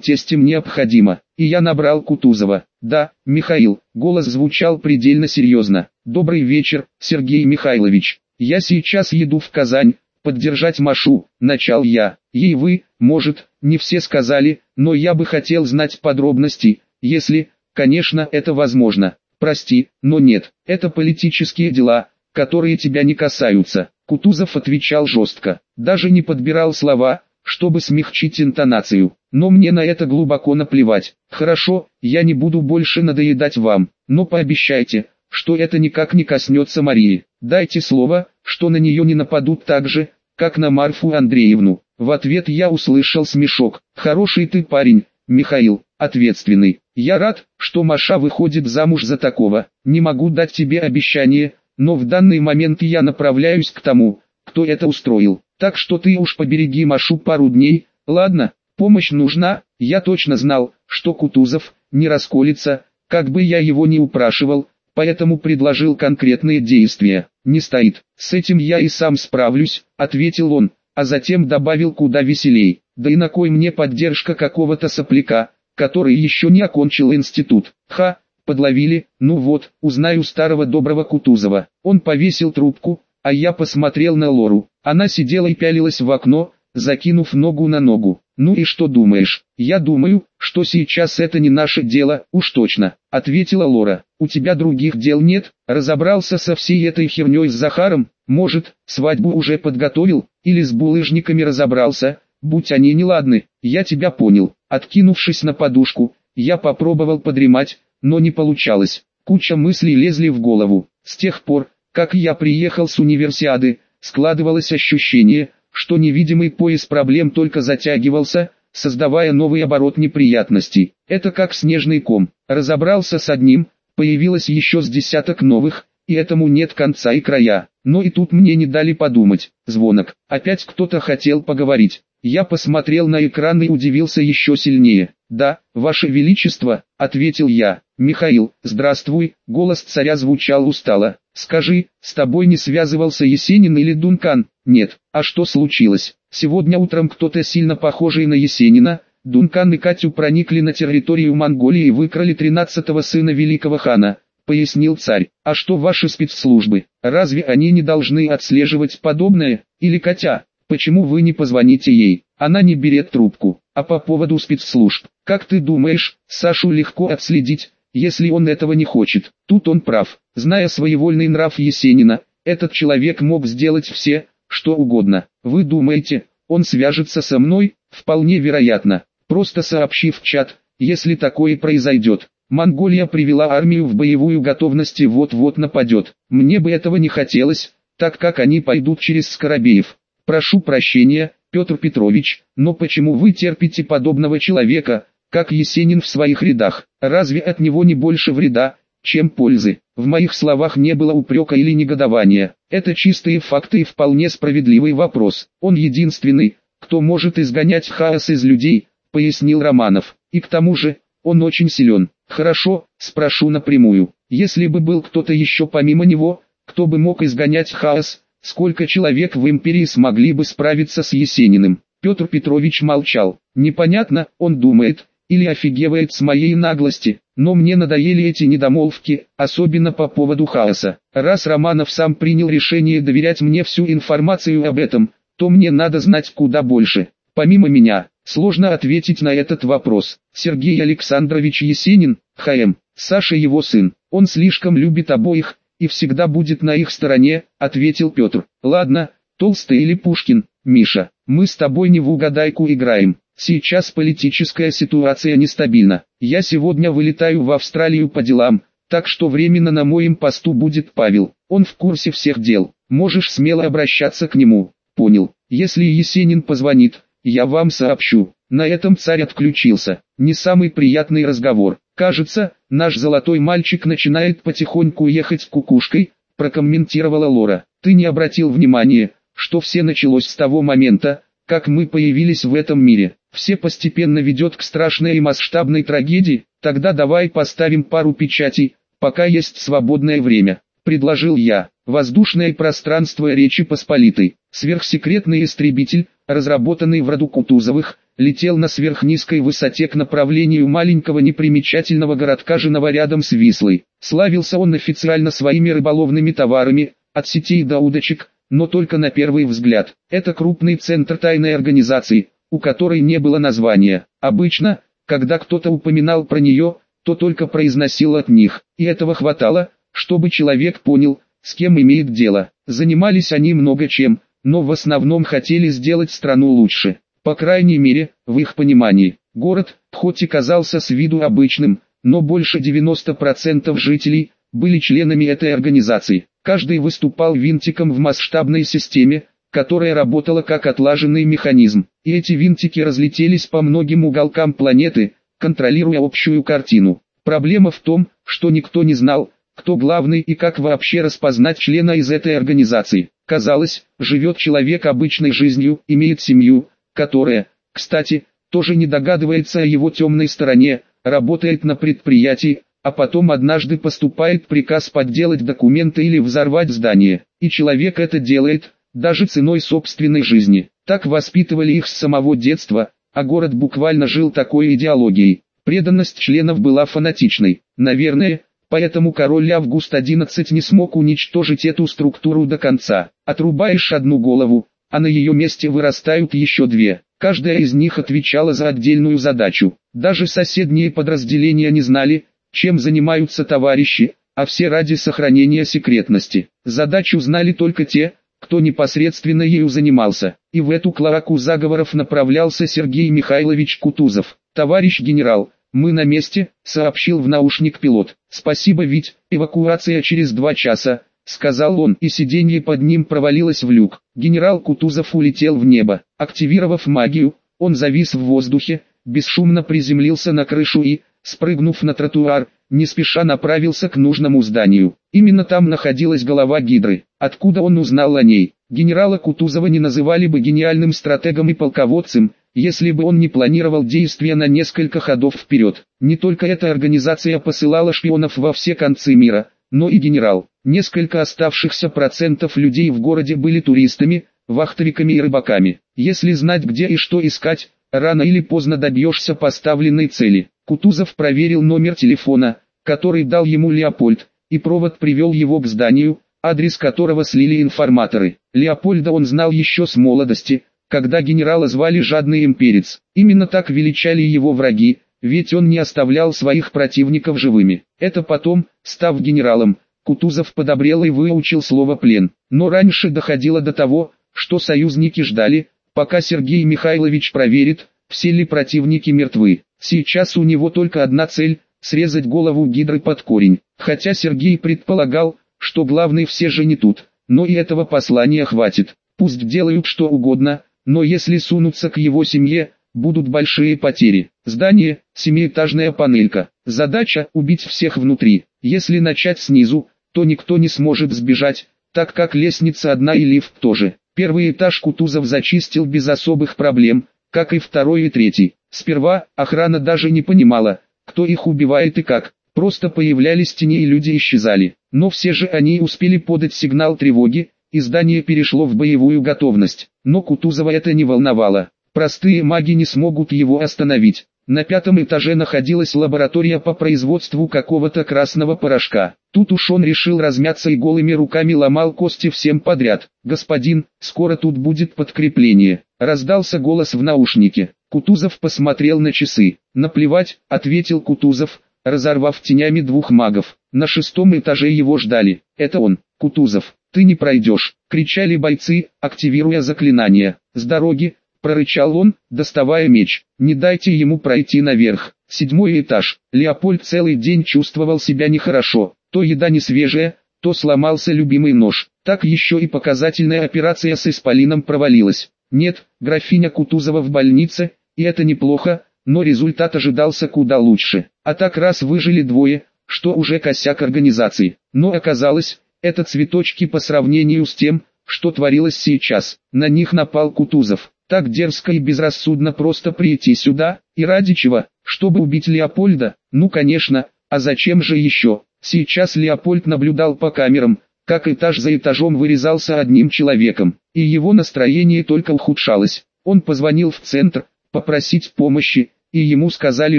тестем необходимо. И я набрал Кутузова. Да, Михаил, голос звучал предельно серьезно. Добрый вечер, Сергей Михайлович. Я сейчас еду в Казань, поддержать Машу, начал я. Ей вы, может, не все сказали, но я бы хотел знать подробности, если, конечно, это возможно. Прости, но нет, это политические дела, которые тебя не касаются. Кутузов отвечал жестко, даже не подбирал слова, чтобы смягчить интонацию. Но мне на это глубоко наплевать. Хорошо, я не буду больше надоедать вам, но пообещайте, что это никак не коснется Марии. Дайте слово, что на нее не нападут так же, как на Марфу Андреевну. В ответ я услышал смешок. Хороший ты парень, Михаил, ответственный. Я рад, что Маша выходит замуж за такого. Не могу дать тебе обещание, но в данный момент я направляюсь к тому, кто это устроил. Так что ты уж побереги Машу пару дней, ладно? Помощь нужна, я точно знал, что Кутузов не расколется, как бы я его ни упрашивал, поэтому предложил конкретные действия. Не стоит, с этим я и сам справлюсь, ответил он, а затем добавил куда веселей. Да и на кой мне поддержка какого-то сопляка, который еще не окончил институт. Ха, подловили, ну вот, узнаю старого доброго Кутузова. Он повесил трубку, а я посмотрел на Лору. Она сидела и пялилась в окно, закинув ногу на ногу. «Ну и что думаешь?» «Я думаю, что сейчас это не наше дело, уж точно», — ответила Лора. «У тебя других дел нет? Разобрался со всей этой херней с Захаром? Может, свадьбу уже подготовил? Или с булыжниками разобрался? Будь они неладны, я тебя понял». Откинувшись на подушку, я попробовал подремать, но не получалось. Куча мыслей лезли в голову. С тех пор, как я приехал с универсиады, складывалось ощущение, что невидимый пояс проблем только затягивался, создавая новый оборот неприятностей. Это как снежный ком. Разобрался с одним, появилось еще с десяток новых, и этому нет конца и края. Но и тут мне не дали подумать. Звонок. Опять кто-то хотел поговорить. Я посмотрел на экран и удивился еще сильнее. «Да, Ваше Величество», — ответил я. «Михаил, здравствуй», — голос царя звучал устало. «Скажи, с тобой не связывался Есенин или Дункан?» «Нет, а что случилось?» «Сегодня утром кто-то сильно похожий на Есенина, Дункан и Катю проникли на территорию Монголии и выкрали тринадцатого сына великого хана», — пояснил царь. «А что ваши спецслужбы? Разве они не должны отслеживать подобное? Или Катя? Почему вы не позвоните ей?» Она не берет трубку. А по поводу спецслужб, как ты думаешь, Сашу легко отследить, если он этого не хочет? Тут он прав. Зная своевольный нрав Есенина, этот человек мог сделать все, что угодно. Вы думаете, он свяжется со мной? Вполне вероятно. Просто сообщив чат, если такое произойдет. Монголия привела армию в боевую готовность и вот-вот нападет. Мне бы этого не хотелось, так как они пойдут через Скоробеев. Прошу прощения, Петр Петрович, но почему вы терпите подобного человека, как Есенин в своих рядах? Разве от него не больше вреда, чем пользы? В моих словах не было упрека или негодования. Это чистые факты и вполне справедливый вопрос. Он единственный, кто может изгонять хаос из людей, пояснил Романов. И к тому же, он очень силен. Хорошо, спрошу напрямую. Если бы был кто-то еще помимо него, кто бы мог изгонять хаос, Сколько человек в империи смогли бы справиться с Есениным? Петр Петрович молчал. Непонятно, он думает, или офигевает с моей наглости, но мне надоели эти недомолвки, особенно по поводу хаоса. Раз Романов сам принял решение доверять мне всю информацию об этом, то мне надо знать куда больше. Помимо меня, сложно ответить на этот вопрос. Сергей Александрович Есенин, ХМ, Саша его сын, он слишком любит обоих, и всегда будет на их стороне», — ответил Петр. «Ладно, Толстый или Пушкин, Миша, мы с тобой не в угадайку играем. Сейчас политическая ситуация нестабильна. Я сегодня вылетаю в Австралию по делам, так что временно на моем посту будет Павел. Он в курсе всех дел. Можешь смело обращаться к нему. Понял. Если Есенин позвонит, я вам сообщу. На этом царь отключился. Не самый приятный разговор. Кажется, наш золотой мальчик начинает потихоньку ехать кукушкой, прокомментировала Лора. Ты не обратил внимания, что все началось с того момента, как мы появились в этом мире. все постепенно ведет к страшной и масштабной трагедии, тогда давай поставим пару печатей, пока есть свободное время, предложил я. Воздушное пространство Речи Посполитой, сверхсекретный истребитель, разработанный в роду Кутузовых, летел на сверхнизкой высоте к направлению маленького непримечательного городка Женова рядом с Вислой. Славился он официально своими рыболовными товарами, от сетей до удочек, но только на первый взгляд. Это крупный центр тайной организации, у которой не было названия. Обычно, когда кто-то упоминал про нее, то только произносил от них, и этого хватало, чтобы человек понял, с кем имеет дело. Занимались они много чем, но в основном хотели сделать страну лучше. По крайней мере, в их понимании. Город, хоть и казался с виду обычным, но больше 90% жителей были членами этой организации. Каждый выступал винтиком в масштабной системе, которая работала как отлаженный механизм. И эти винтики разлетелись по многим уголкам планеты, контролируя общую картину. Проблема в том, что никто не знал, кто главный и как вообще распознать члена из этой организации. Казалось, живет человек обычной жизнью, имеет семью, которая, кстати, тоже не догадывается о его темной стороне, работает на предприятии, а потом однажды поступает приказ подделать документы или взорвать здание, и человек это делает, даже ценой собственной жизни. Так воспитывали их с самого детства, а город буквально жил такой идеологией. Преданность членов была фанатичной. Наверное, Поэтому король Август XI не смог уничтожить эту структуру до конца. Отрубаешь одну голову, а на ее месте вырастают еще две. Каждая из них отвечала за отдельную задачу. Даже соседние подразделения не знали, чем занимаются товарищи, а все ради сохранения секретности. Задачу знали только те, кто непосредственно ею занимался. И в эту клоаку заговоров направлялся Сергей Михайлович Кутузов. «Товарищ генерал, «Мы на месте», — сообщил в наушник пилот. «Спасибо, Вить, эвакуация через два часа», — сказал он, и сиденье под ним провалилось в люк. Генерал Кутузов улетел в небо. Активировав магию, он завис в воздухе, бесшумно приземлился на крышу и, спрыгнув на тротуар, не спеша направился к нужному зданию. Именно там находилась голова Гидры. Откуда он узнал о ней? Генерала Кутузова не называли бы гениальным стратегом и полководцем, если бы он не планировал действия на несколько ходов вперед. Не только эта организация посылала шпионов во все концы мира, но и генерал. Несколько оставшихся процентов людей в городе были туристами, вахтовиками и рыбаками. Если знать где и что искать, рано или поздно добьешься поставленной цели. Кутузов проверил номер телефона, который дал ему Леопольд, и провод привел его к зданию, адрес которого слили информаторы. Леопольда он знал еще с молодости, когда генерала звали жадный имперец. Именно так величали его враги, ведь он не оставлял своих противников живыми. Это потом, став генералом, Кутузов подобрел и выучил слово «плен». Но раньше доходило до того, что союзники ждали, пока Сергей Михайлович проверит, все ли противники мертвы. Сейчас у него только одна цель – срезать голову гидры под корень. Хотя Сергей предполагал, что главный все же не тут, но и этого послания хватит. Пусть делают что угодно, но если сунуться к его семье, будут большие потери. Здание, семиэтажная панелька. Задача – убить всех внутри. Если начать снизу, то никто не сможет сбежать, так как лестница одна и лифт тоже. Первый этаж Кутузов зачистил без особых проблем, как и второй и третий. Сперва охрана даже не понимала, кто их убивает и как. Просто появлялись тени и люди исчезали. Но все же они успели подать сигнал тревоги, и здание перешло в боевую готовность. Но Кутузова это не волновало. Простые маги не смогут его остановить. На пятом этаже находилась лаборатория по производству какого-то красного порошка. Тут уж он решил размяться и голыми руками ломал кости всем подряд. «Господин, скоро тут будет подкрепление», — раздался голос в наушнике. Кутузов посмотрел на часы. «Наплевать», — ответил Кутузов, разорвав тенями двух магов. На шестом этаже его ждали. «Это он, Кутузов». «Ты не пройдешь!» — кричали бойцы, активируя заклинание. «С дороги!» — прорычал он, доставая меч. «Не дайте ему пройти наверх!» Седьмой этаж. Леопольд целый день чувствовал себя нехорошо. То еда не свежая, то сломался любимый нож. Так еще и показательная операция с Исполином провалилась. Нет, графиня Кутузова в больнице, и это неплохо, но результат ожидался куда лучше. А так раз выжили двое, что уже косяк организации. Но оказалось, это цветочки по сравнению с тем, что творилось сейчас. На них напал Кутузов. Так дерзко и безрассудно просто прийти сюда, и ради чего, чтобы убить Леопольда, ну конечно, а зачем же еще? Сейчас Леопольд наблюдал по камерам, как этаж за этажом вырезался одним человеком, и его настроение только ухудшалось. Он позвонил в центр, попросить помощи, и ему сказали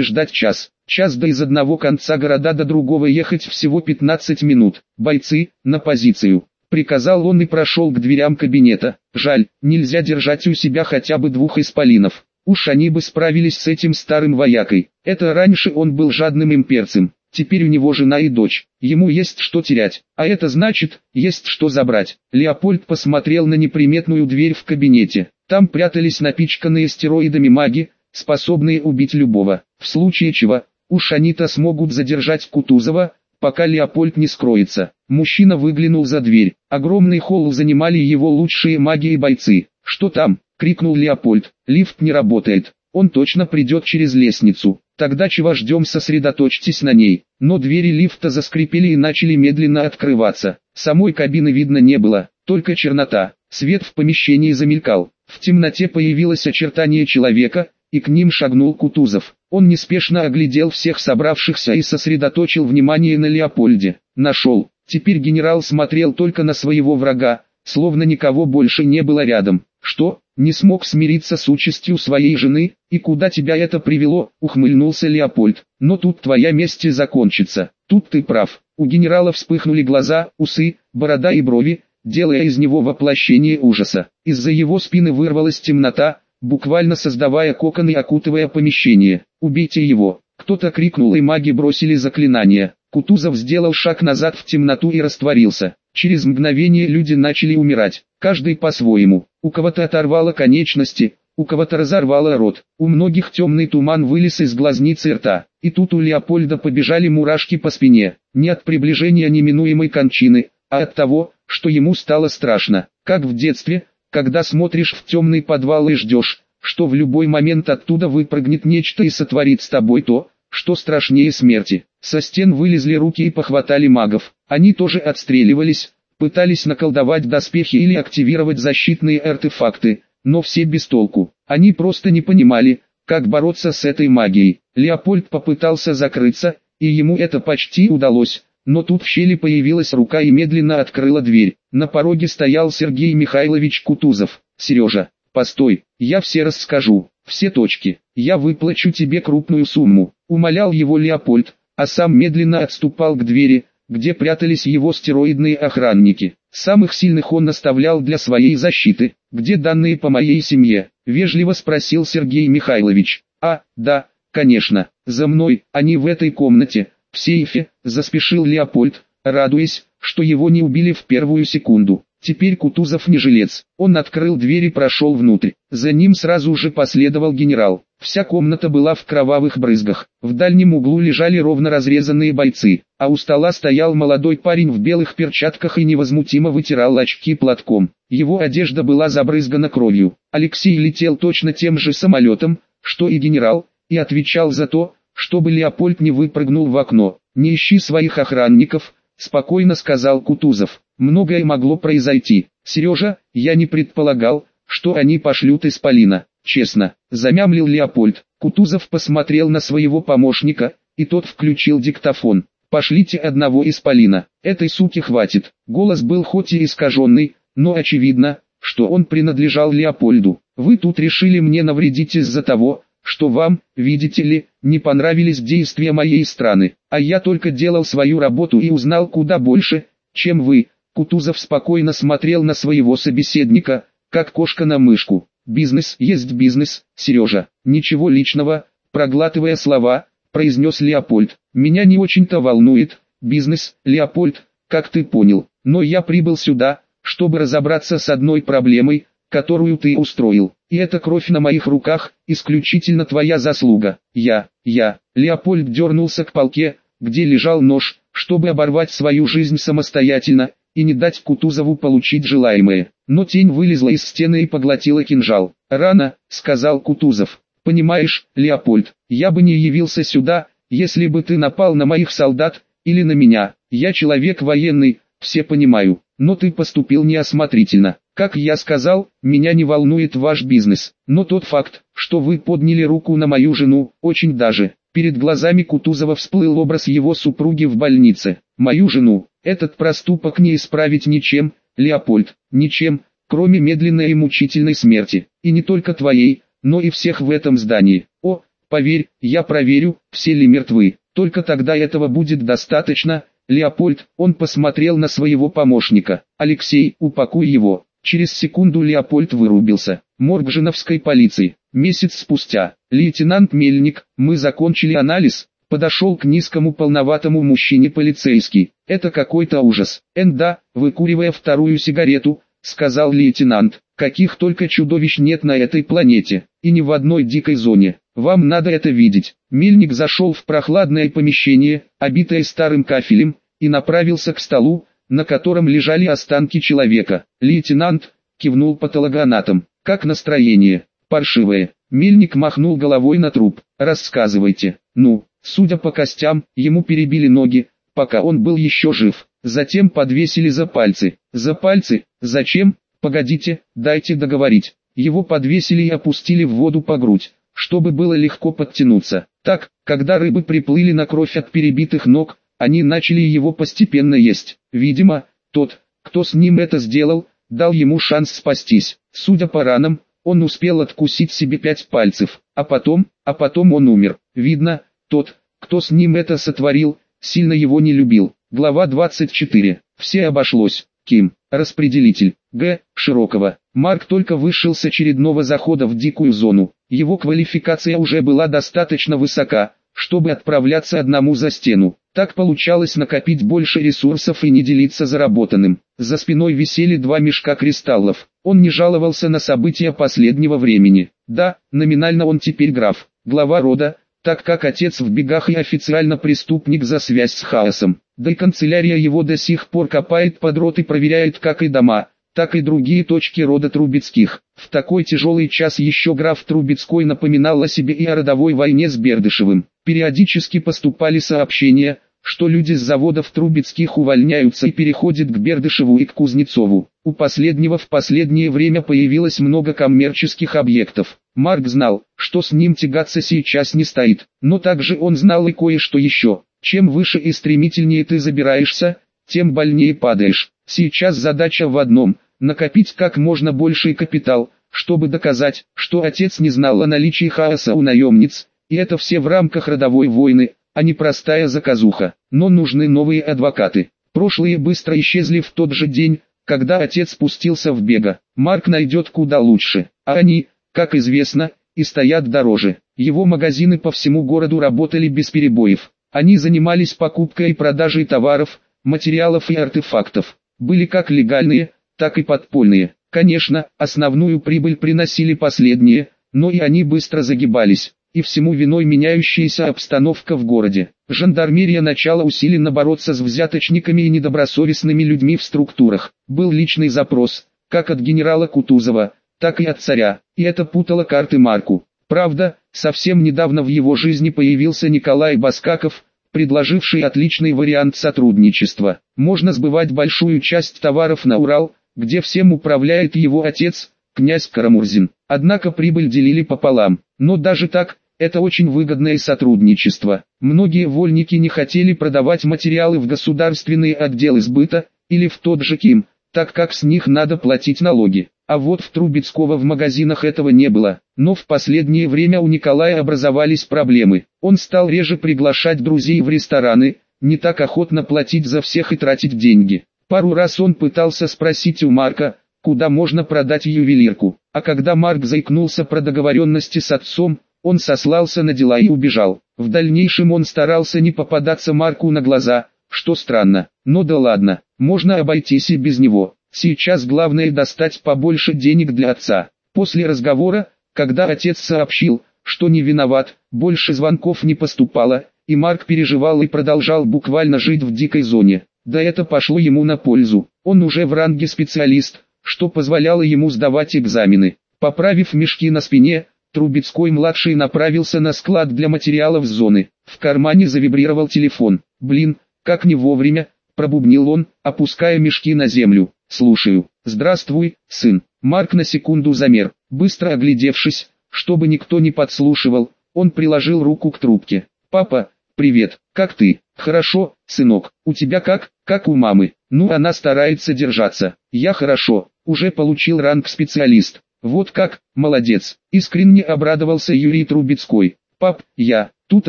ждать час. Час до из одного конца города до другого ехать всего 15 минут. Бойцы, на позицию. Приказал он и прошел к дверям кабинета. Жаль, нельзя держать у себя хотя бы двух исполинов. Уж они бы справились с этим старым воякой. Это раньше он был жадным имперцем. Теперь у него жена и дочь. Ему есть что терять. А это значит, есть что забрать. Леопольд посмотрел на неприметную дверь в кабинете. Там прятались напичканные стероидами маги, способные убить любого. В случае чего, уж они-то смогут задержать Кутузова, пока Леопольд не скроется. Мужчина выглянул за дверь. Огромный холл занимали его лучшие маги и бойцы. «Что там?» — крикнул Леопольд. «Лифт не работает. Он точно придет через лестницу. Тогда чего ждем сосредоточьтесь на ней». Но двери лифта заскрипели и начали медленно открываться. Самой кабины видно не было, только чернота. Свет в помещении замелькал. В темноте появилось очертание человека, и к ним шагнул Кутузов. Он неспешно оглядел всех собравшихся и сосредоточил внимание на Леопольде. Нашел. Теперь генерал смотрел только на своего врага, словно никого больше не было рядом. «Что, не смог смириться с участью своей жены, и куда тебя это привело?» — ухмыльнулся Леопольд. «Но тут твоя месть закончится. Тут ты прав». У генерала вспыхнули глаза, усы, борода и брови, делая из него воплощение ужаса. Из-за его спины вырвалась темнота, буквально создавая кокон и окутывая помещение. «Убейте его!» Кто-то крикнул и маги бросили заклинание. Кутузов сделал шаг назад в темноту и растворился. Через мгновение люди начали умирать, каждый по-своему. У кого-то оторвало конечности, у кого-то разорвало рот, у многих темный туман вылез из глазницы рта. И тут у Леопольда побежали мурашки по спине, не от приближения неминуемой кончины, а от того, что ему стало страшно, как в детстве, когда смотришь в темный подвал и ждешь, что в любой момент оттуда выпрыгнет нечто и сотворит с тобой то, что страшнее смерти. Со стен вылезли руки и похватали магов. Они тоже отстреливались, пытались наколдовать доспехи или активировать защитные артефакты, но все без толку. Они просто не понимали, как бороться с этой магией. Леопольд попытался закрыться, и ему это почти удалось, но тут в щели появилась рука и медленно открыла дверь. На пороге стоял Сергей Михайлович Кутузов. «Сережа, постой, я все расскажу, все точки, я выплачу тебе крупную сумму», умолял его Леопольд, а сам медленно отступал к двери, где прятались его стероидные охранники. Самых сильных он наставлял для своей защиты, где данные по моей семье, вежливо спросил Сергей Михайлович. А, да, конечно, за мной, они в этой комнате, в сейфе, заспешил Леопольд, радуясь, что его не убили в первую секунду. Теперь Кутузов не жилец. Он открыл дверь и прошел внутрь. За ним сразу же последовал генерал. Вся комната была в кровавых брызгах. В дальнем углу лежали ровно разрезанные бойцы, а у стола стоял молодой парень в белых перчатках и невозмутимо вытирал очки платком. Его одежда была забрызгана кровью. Алексей летел точно тем же самолетом, что и генерал, и отвечал за то, чтобы Леопольд не выпрыгнул в окно. «Не ищи своих охранников», — спокойно сказал Кутузов. «Многое могло произойти. Сережа, я не предполагал, что они пошлют Исполина. Честно, замямлил Леопольд. Кутузов посмотрел на своего помощника, и тот включил диктофон. «Пошлите одного Исполина, этой суки хватит». Голос был хоть и искаженный, но очевидно, что он принадлежал Леопольду. «Вы тут решили мне навредить из-за того, что вам, видите ли, не понравились действия моей страны, а я только делал свою работу и узнал куда больше, чем вы. Кутузов спокойно смотрел на своего собеседника, как кошка на мышку. Бизнес есть бизнес, Сережа, ничего личного, проглатывая слова, произнес Леопольд. Меня не очень-то волнует, бизнес, Леопольд, как ты понял, но я прибыл сюда, чтобы разобраться с одной проблемой, которую ты устроил. И эта кровь на моих руках, исключительно твоя заслуга. Я, я, Леопольд дернулся к полке, где лежал нож, чтобы оборвать свою жизнь самостоятельно, и не дать Кутузову получить желаемое. Но тень вылезла из стены и поглотила кинжал. «Рано», — сказал Кутузов. «Понимаешь, Леопольд, я бы не явился сюда, если бы ты напал на моих солдат, или на меня. Я человек военный, все понимаю, но ты поступил неосмотрительно. Как я сказал, меня не волнует ваш бизнес, но тот факт, что вы подняли руку на мою жену, очень даже. Перед глазами Кутузова всплыл образ его супруги в больнице. Мою жену, этот проступок не исправить ничем, Леопольд, ничем, кроме медленной и мучительной смерти. И не только твоей, но и всех в этом здании. О, поверь, я проверю, все ли мертвы. Только тогда этого будет достаточно. Леопольд, он посмотрел на своего помощника. Алексей, упакуй его. Через секунду Леопольд вырубился. Морг Женовской полиции. Месяц спустя. Лейтенант Мельник, мы закончили анализ. Подошел к низкому полноватому мужчине полицейский. Это какой-то ужас. Энда, выкуривая вторую сигарету, сказал лейтенант. Каких только чудовищ нет на этой планете, и ни в одной дикой зоне. Вам надо это видеть. Мельник зашел в прохладное помещение, обитое старым кафелем, и направился к столу, на котором лежали останки человека. Лейтенант кивнул патологоанатом. Как настроение? Паршивое. Мельник махнул головой на труп. Рассказывайте. Ну, судя по костям, ему перебили ноги, пока он был еще жив. Затем подвесили за пальцы. За пальцы? Зачем? Погодите, дайте договорить. Его подвесили и опустили в воду по грудь, чтобы было легко подтянуться. Так, когда рыбы приплыли на кровь от перебитых ног, они начали его постепенно есть. Видимо, тот, кто с ним это сделал, дал ему шанс спастись. Судя по ранам, он успел откусить себе пять пальцев, а потом, а потом он умер. Видно, тот, кто с ним это сотворил, сильно его не любил. Глава 24. Все обошлось. Ким, распределитель, Г. Широкого. Марк только вышел с очередного захода в дикую зону. Его квалификация уже была достаточно высока, чтобы отправляться одному за стену. Так получалось накопить больше ресурсов и не делиться заработанным. За спиной висели два мешка кристаллов. Он не жаловался на события последнего времени. Да, номинально он теперь граф, глава рода, так как отец в бегах и официально преступник за связь с хаосом. Да и канцелярия его до сих пор копает под рот и проверяет как и дома, так и другие точки рода Трубецких. В такой тяжелый час еще граф Трубецкой напоминал о себе и о родовой войне с Бердышевым. Периодически поступали сообщения, что люди с заводов Трубецких увольняются и переходят к Бердышеву и к Кузнецову. У последнего в последнее время появилось много коммерческих объектов. Марк знал, что с ним тягаться сейчас не стоит, но также он знал и кое-что еще. Чем выше и стремительнее ты забираешься, тем больнее падаешь. Сейчас задача в одном – накопить как можно больший капитал, чтобы доказать, что отец не знал о наличии хаоса у наемниц, и это все в рамках родовой войны, а не простая заказуха. Но нужны новые адвокаты. Прошлые быстро исчезли в тот же день, когда отец спустился в бега. Марк найдет куда лучше, а они, как известно, и стоят дороже. Его магазины по всему городу работали без перебоев. Они занимались покупкой и продажей товаров, материалов и артефактов. Были как легальные, так и подпольные. Конечно, основную прибыль приносили последние, но и они быстро загибались. И всему виной меняющаяся обстановка в городе. Жандармерия начала усиленно бороться с взяточниками и недобросовестными людьми в структурах. Был личный запрос, как от генерала Кутузова, так и от царя, и это путало карты Марку. Правда, совсем недавно в его жизни появился Николай Баскаков, предложивший отличный вариант сотрудничества. Можно сбывать большую часть товаров на Урал, где всем управляет его отец, князь Карамурзин. Однако прибыль делили пополам. Но даже так, это очень выгодное сотрудничество. Многие вольники не хотели продавать материалы в государственные отделы сбыта, или в тот же КИМ, так как с них надо платить налоги. А вот в Трубецкого в магазинах этого не было. Но в последнее время у Николая образовались проблемы. Он стал реже приглашать друзей в рестораны, не так охотно платить за всех и тратить деньги. Пару раз он пытался спросить у Марка, куда можно продать ювелирку. А когда Марк заикнулся про договоренности с отцом, он сослался на дела и убежал. В дальнейшем он старался не попадаться Марку на глаза, что странно. Но да ладно, можно обойтись и без него. Сейчас главное достать побольше денег для отца. После разговора, когда отец сообщил, что не виноват, больше звонков не поступало, и Марк переживал и продолжал буквально жить в дикой зоне. Да это пошло ему на пользу. Он уже в ранге специалист, что позволяло ему сдавать экзамены. Поправив мешки на спине, Трубецкой-младший направился на склад для материалов зоны. В кармане завибрировал телефон. «Блин, как не вовремя», пробубнил он, опуская мешки на землю. слушаю. Здравствуй, сын. Марк на секунду замер, быстро оглядевшись, чтобы никто не подслушивал, он приложил руку к трубке. «Папа, привет, как ты?» «Хорошо, сынок, у тебя как?» «Как у мамы?» «Ну она старается держаться». «Я хорошо, уже получил ранг специалист». «Вот как, молодец!» Искренне обрадовался Юрий Трубецкой. «Пап, я, тут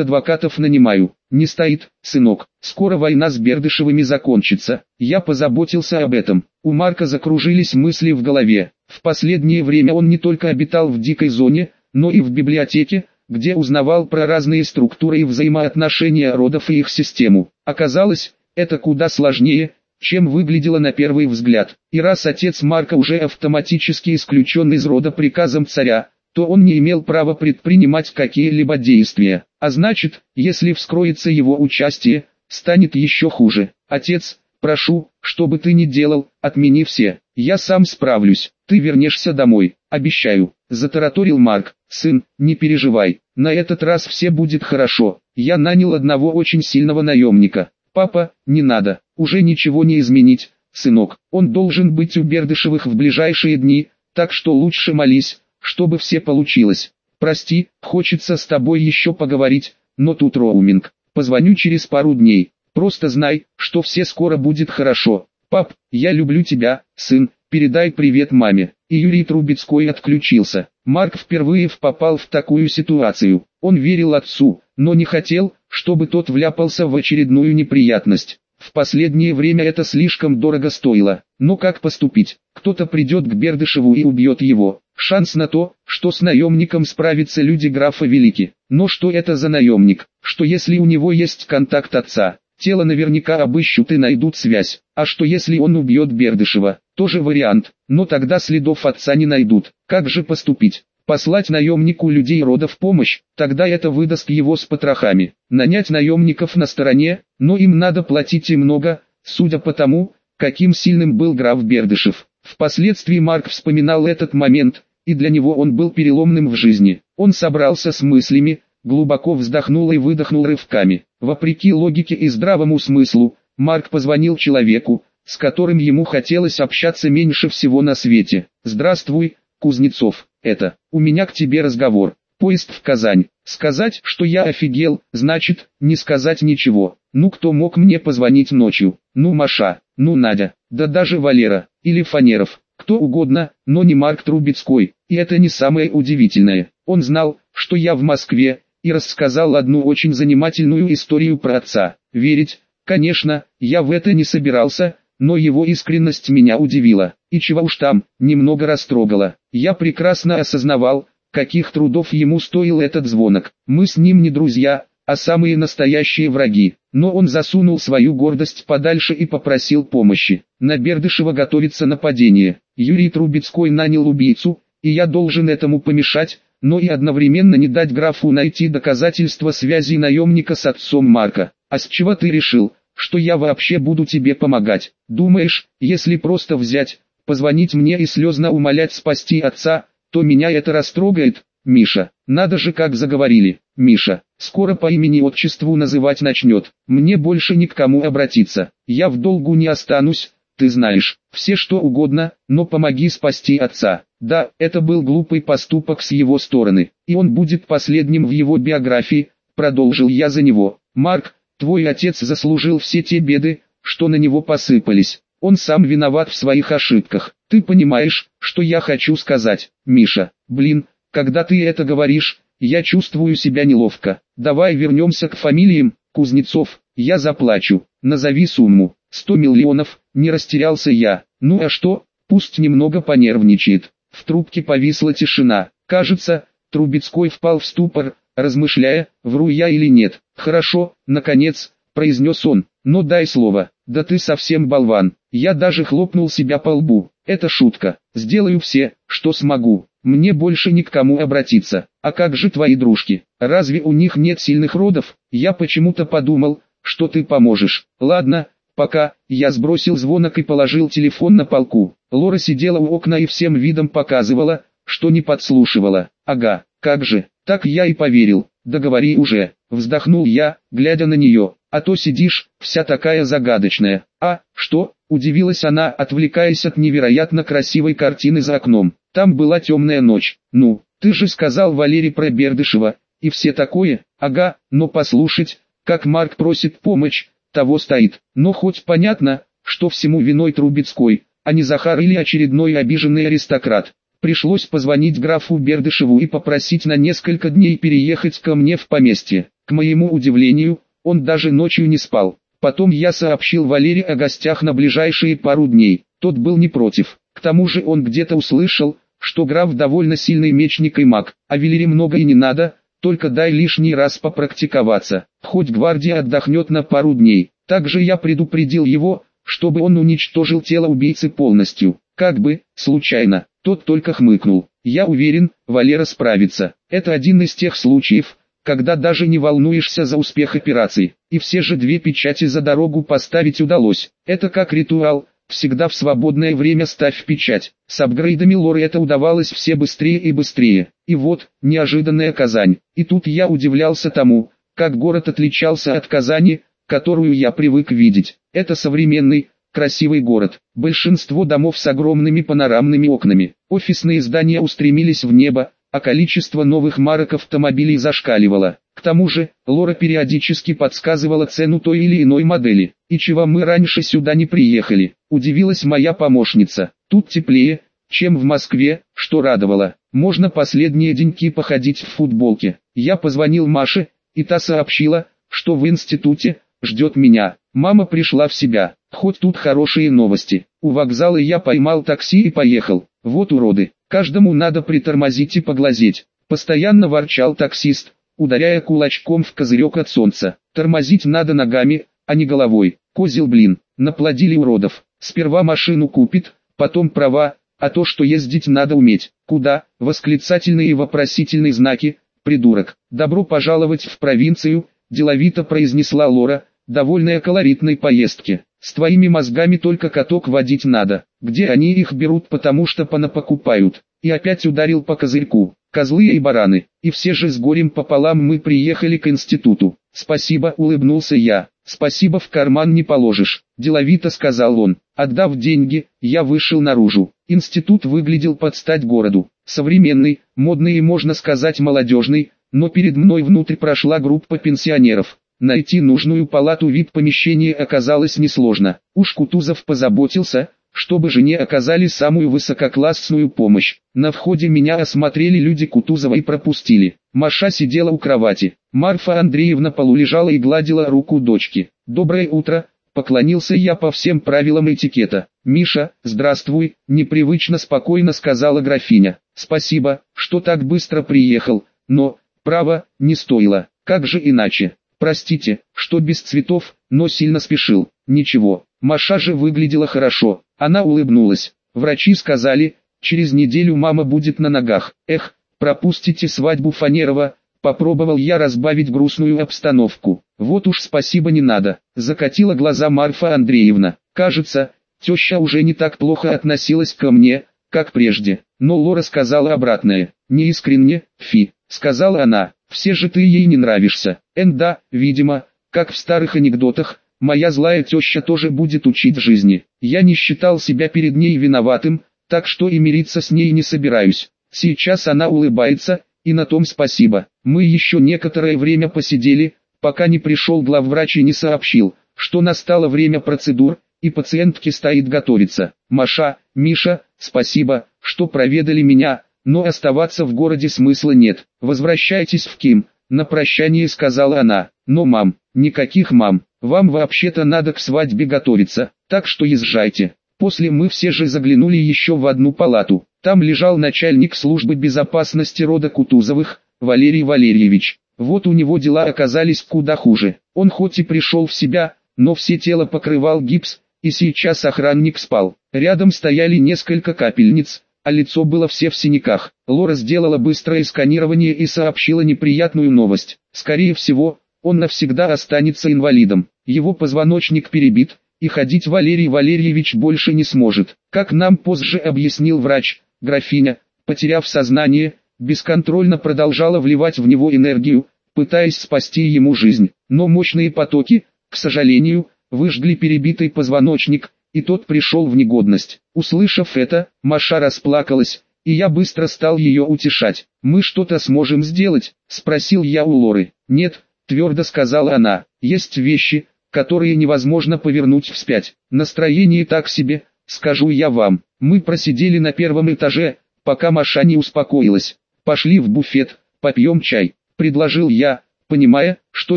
адвокатов нанимаю». «Не стоит, сынок, скоро война с Бердышевыми закончится». Я позаботился об этом. У Марка закружились мысли в голове. В последнее время он не только обитал в дикой зоне, но и в библиотеке, где узнавал про разные структуры и взаимоотношения родов и их систему. Оказалось, это куда сложнее, чем выглядело на первый взгляд. И раз отец Марка уже автоматически исключен из рода приказом царя, то он не имел права предпринимать какие-либо действия. А значит, если вскроется его участие, станет еще хуже. Отец, прошу, что бы ты ни делал, отмени все. Я сам справлюсь. Ты вернешься домой, обещаю. Затараторил Марк. Сын, не переживай. На этот раз все будет хорошо. Я нанял одного очень сильного наемника. Папа, не надо. Уже ничего не изменить, сынок. Он должен быть у Бердышевых в ближайшие дни, так что лучше молись, чтобы все получилось. Прости, хочется с тобой еще поговорить, но тут роуминг. Позвоню через пару дней. Просто знай, что все скоро будет хорошо. Пап, я люблю тебя, сын, передай привет маме. И Юрий Трубецкой отключился. Марк впервые попал в такую ситуацию. Он верил отцу, но не хотел, чтобы тот вляпался в очередную неприятность. В последнее время это слишком дорого стоило. Но как поступить? Кто-то придет к Бердышеву и убьет его. Шанс на то, что с наемником справятся люди графа Велики. Но что это за наемник? Что если у него есть контакт отца? Тело наверняка обыщут и найдут связь. А что если он убьет Бердышева? Тоже вариант. Но тогда следов отца не найдут. Как же поступить? Послать наемнику людей рода в помощь, тогда это выдаст его с потрохами. Нанять наемников на стороне, но им надо платить и много, судя по тому, каким сильным был граф Бердышев. Впоследствии Марк вспоминал этот момент, и для него он был переломным в жизни. Он собрался с мыслями, глубоко вздохнул и выдохнул рывками. Вопреки логике и здравому смыслу, Марк позвонил человеку, с которым ему хотелось общаться меньше всего на свете. «Здравствуй, Кузнецов, это, у меня к тебе разговор. Поезд в Казань. Сказать, что я офигел, значит, не сказать ничего. Ну кто мог мне позвонить ночью? Ну Маша, ну Надя, да даже Валера, или Фанеров, кто угодно, но не Марк Трубецкой. И это не самое удивительное. Он знал, что я в Москве, и рассказал одну очень занимательную историю про отца. Верить, конечно, я в это не собирался, но его искренность меня удивила, и чего уж там, немного растрогала. Я прекрасно осознавал, каких трудов ему стоил этот звонок. Мы с ним не друзья, а самые настоящие враги. Но он засунул свою гордость подальше и попросил помощи. На Бердышева готовится нападение. Юрий Трубецкой нанял убийцу, и я должен этому помешать, но и одновременно не дать графу найти доказательства связи наемника с отцом Марка. А с чего ты решил, что я вообще буду тебе помогать. Думаешь, если просто взять, позвонить мне и слезно умолять спасти отца, то меня это растрогает? Миша, надо же как заговорили. Миша, скоро по имени-отчеству называть начнет. Мне больше ни к кому обратиться. Я в долгу не останусь, ты знаешь, все что угодно, но помоги спасти отца. Да, это был глупый поступок с его стороны, и он будет последним в его биографии, продолжил я за него. Марк, Твой отец заслужил все те беды, что на него посыпались. Он сам виноват в своих ошибках. Ты понимаешь, что я хочу сказать, Миша? Блин, когда ты это говоришь, я чувствую себя неловко. Давай вернемся к фамилиям, Кузнецов, я заплачу. Назови сумму. Сто миллионов, не растерялся я. Ну а что, пусть немного понервничает. В трубке повисла тишина. Кажется, Трубецкой впал в ступор, размышляя, вру я или нет. «Хорошо, наконец», — произнес он, — «но дай слово». «Да ты совсем болван». Я даже хлопнул себя по лбу. «Это шутка. Сделаю все, что смогу. Мне больше ни к кому обратиться. А как же твои дружки? Разве у них нет сильных родов? Я почему-то подумал, что ты поможешь. Ладно, пока». Я сбросил звонок и положил телефон на полку. Лора сидела у окна и всем видом показывала, что не подслушивала. Ага, как же, так я и поверил. Договори уже, вздохнул я, глядя на нее, а то сидишь, вся такая загадочная. А, что, Удивилась она, отвлекаясь от невероятно красивой картины за окном. Там была темная ночь. Ну, ты же сказал Валерий про Бердышева, и все такое, ага, но послушать, как Марк просит помощь, того стоит. Но хоть понятно, что всему виной Трубецкой, а не Захар или очередной обиженный аристократ. Пришлось позвонить графу Бердышеву и попросить на несколько дней переехать ко мне в поместье. К моему удивлению, он даже ночью не спал. Потом я сообщил Валере о гостях на ближайшие пару дней. Тот был не против. К тому же он где-то услышал, что граф довольно сильный мечник и маг, а Велере много и не надо, только дай лишний раз попрактиковаться. Хоть гвардия отдохнет на пару дней. Также я предупредил его, чтобы он уничтожил тело убийцы полностью. Как бы, случайно, тот только хмыкнул. Я уверен, Валера справится. Это один из тех случаев, когда даже не волнуешься за успех операции. И все же две печати за дорогу поставить удалось. Это как ритуал, всегда в свободное время ставь печать. С апгрейдами лоры это удавалось все быстрее и быстрее. И вот, неожиданная Казань. И тут я удивлялся тому, как город отличался от Казани, которую я привык видеть. Это современный, красивый город. Большинство домов с огромными панорамными окнами. Офисные здания устремились в небо, а количество новых марок автомобилей зашкаливало. К тому же, Лора периодически подсказывала цену той или иной модели. И чего мы раньше сюда не приехали, удивилась моя помощница. Тут теплее, чем в Москве, что радовало. Можно последние деньки походить в футболке. Я позвонил Маше, и та сообщила, что в институте, ждет меня. Мама пришла в себя. Хоть тут хорошие новости. У вокзала я поймал такси и поехал. Вот уроды. Каждому надо притормозить и поглазеть. Постоянно ворчал таксист, ударяя кулачком в козырек от солнца. Тормозить надо ногами, а не головой. Козел блин, наплодили уродов. Сперва машину купит, потом права, а то что ездить надо уметь. Куда? Восклицательные и вопросительные знаки. Придурок. Добро пожаловать в провинцию, деловито произнесла Лора, довольная колоритной поездки. С твоими мозгами только каток водить надо, где они их берут потому что понапокупают. И опять ударил по козырьку, козлы и бараны, и все же с горем пополам мы приехали к институту. Спасибо, улыбнулся я. Спасибо в карман не положишь, деловито сказал он. Отдав деньги, я вышел наружу. Институт выглядел под стать городу. Современный, модный и можно сказать молодежный, но перед мной внутрь прошла группа пенсионеров. Найти нужную палату вид помещения оказалось несложно. Уж Кутузов позаботился, чтобы жене оказали самую высококлассную помощь. На входе меня осмотрели люди Кутузова и пропустили. Маша сидела у кровати. Марфа Андреевна полулежала и гладила руку дочки. «Доброе утро», — поклонился я по всем правилам этикета. «Миша, здравствуй», — непривычно спокойно сказала графиня. «Спасибо, что так быстро приехал, но, право, не стоило, как же иначе». Простите, что без цветов, но сильно спешил. Ничего, Маша же выглядела хорошо. Она улыбнулась. Врачи сказали, через неделю мама будет на ногах. Эх, пропустите свадьбу Фанерова. Попробовал я разбавить грустную обстановку. Вот уж спасибо не надо. Закатила глаза Марфа Андреевна. Кажется, теща уже не так плохо относилась ко мне, как прежде. Но Лора сказала обратное. Неискренне, фи, сказала она. Все же ты ей не нравишься. Эн да, видимо, как в старых анекдотах, моя злая теща тоже будет учить жизни. Я не считал себя перед ней виноватым, так что и мириться с ней не собираюсь. Сейчас она улыбается, и на том спасибо. Мы еще некоторое время посидели, пока не пришел главврач и не сообщил, что настало время процедур, и пациентке стоит готовиться. Маша, Миша, спасибо, что проведали меня, но оставаться в городе смысла нет. Возвращайтесь в Ким, на прощание сказала она. Но мам, никаких мам, вам вообще-то надо к свадьбе готовиться, так что езжайте. После мы все же заглянули еще в одну палату. Там лежал начальник службы безопасности рода Кутузовых, Валерий Валерьевич. Вот у него дела оказались куда хуже. Он хоть и пришел в себя, но все тело покрывал гипс, и сейчас охранник спал. Рядом стояли несколько капельниц, а лицо было все в синяках. Лора сделала быстрое сканирование и сообщила неприятную новость. Скорее всего, он навсегда останется инвалидом. Его позвоночник перебит, и ходить Валерий Валерьевич больше не сможет. Как нам позже объяснил врач, графиня, потеряв сознание, бесконтрольно продолжала вливать в него энергию, пытаясь спасти ему жизнь. Но мощные потоки, к сожалению, выжгли перебитый позвоночник, и тот пришел в негодность. Услышав это, Маша расплакалась, и я быстро стал ее утешать. «Мы что-то сможем сделать?» – спросил я у Лоры. «Нет», – твердо сказала она, – «есть вещи, которые невозможно повернуть вспять. Настроение так себе, скажу я вам. Мы просидели на первом этаже, пока Маша не успокоилась. Пошли в буфет, попьем чай», – предложил я, понимая, что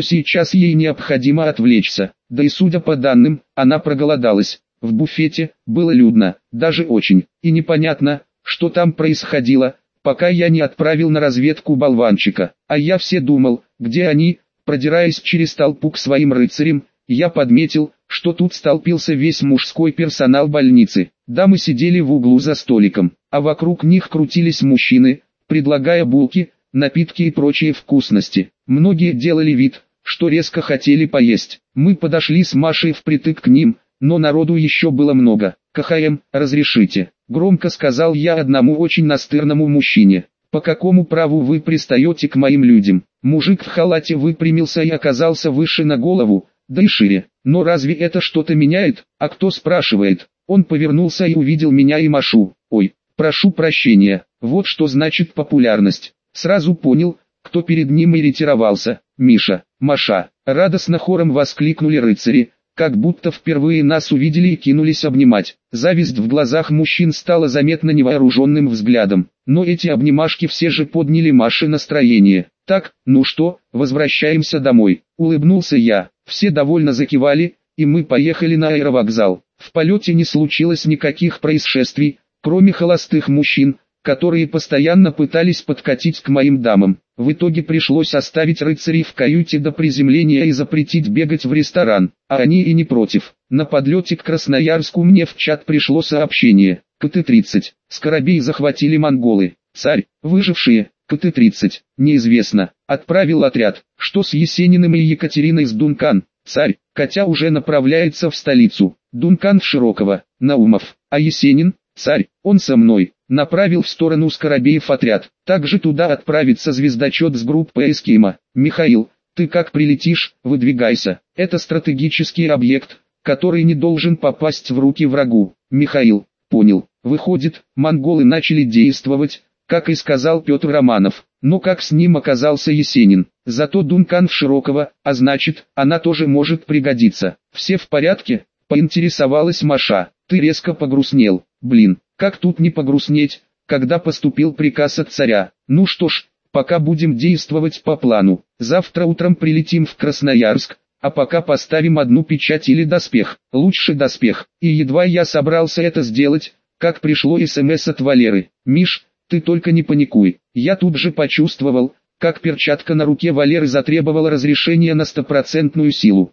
сейчас ей необходимо отвлечься. Да и судя по данным, она проголодалась. В буфете было людно, даже очень, и непонятно, что там происходило, пока я не отправил на разведку болванчика. А я все думал, где они, продираясь через толпу к своим рыцарям, я подметил, что тут столпился весь мужской персонал больницы. Дамы сидели в углу за столиком, а вокруг них крутились мужчины, предлагая булки, напитки и прочие вкусности. Многие делали вид, что резко хотели поесть. Мы подошли с Машей впритык к ним, но народу еще было много. «КХМ, разрешите», — громко сказал я одному очень настырному мужчине. «По какому праву вы пристаете к моим людям?» Мужик в халате выпрямился и оказался выше на голову, да и шире. Но разве это что-то меняет? А кто спрашивает? Он повернулся и увидел меня и Машу. Ой, прошу прощения, вот что значит популярность. Сразу понял, кто перед ним и ретировался. Миша, Маша, радостно хором воскликнули рыцари, как будто впервые нас увидели и кинулись обнимать. Зависть в глазах мужчин стала заметна невооруженным взглядом, но эти обнимашки все же подняли Маше настроение. «Так, ну что, возвращаемся домой», — улыбнулся я. Все довольно закивали, и мы поехали на аэровокзал. В полете не случилось никаких происшествий, кроме холостых мужчин, которые постоянно пытались подкатить к моим дамам. В итоге пришлось оставить рыцарей в каюте до приземления и запретить бегать в ресторан, а они и не против. На подлете к Красноярску мне в чат пришло сообщение. КТ-30. Скоробей захватили монголы. Царь, выжившие, КТ-30, неизвестно. Отправил отряд, что с Есениным и Екатериной с Дункан. Царь, Катя уже направляется в столицу. Дункан в Широково, Наумов, а Есенин, царь, он со мной направил в сторону Скоробеев отряд. Также туда отправится звездочет с группой Эскима. Михаил, ты как прилетишь, выдвигайся. Это стратегический объект, который не должен попасть в руки врагу. Михаил, понял. Выходит, монголы начали действовать, как и сказал Петр Романов. Но как с ним оказался Есенин. Зато Дункан в Широкого, а значит, она тоже может пригодиться. Все в порядке? Поинтересовалась Маша. Ты резко погрустнел. Блин, как тут не погрустнеть, когда поступил приказ от царя? Ну что ж, пока будем действовать по плану. Завтра утром прилетим в Красноярск, а пока поставим одну печать или доспех, лучше доспех. И едва я собрался это сделать, как пришло СМС от Валеры. «Миш, ты только не паникуй». Я тут же почувствовал, как перчатка на руке Валеры затребовала разрешения на стопроцентную силу.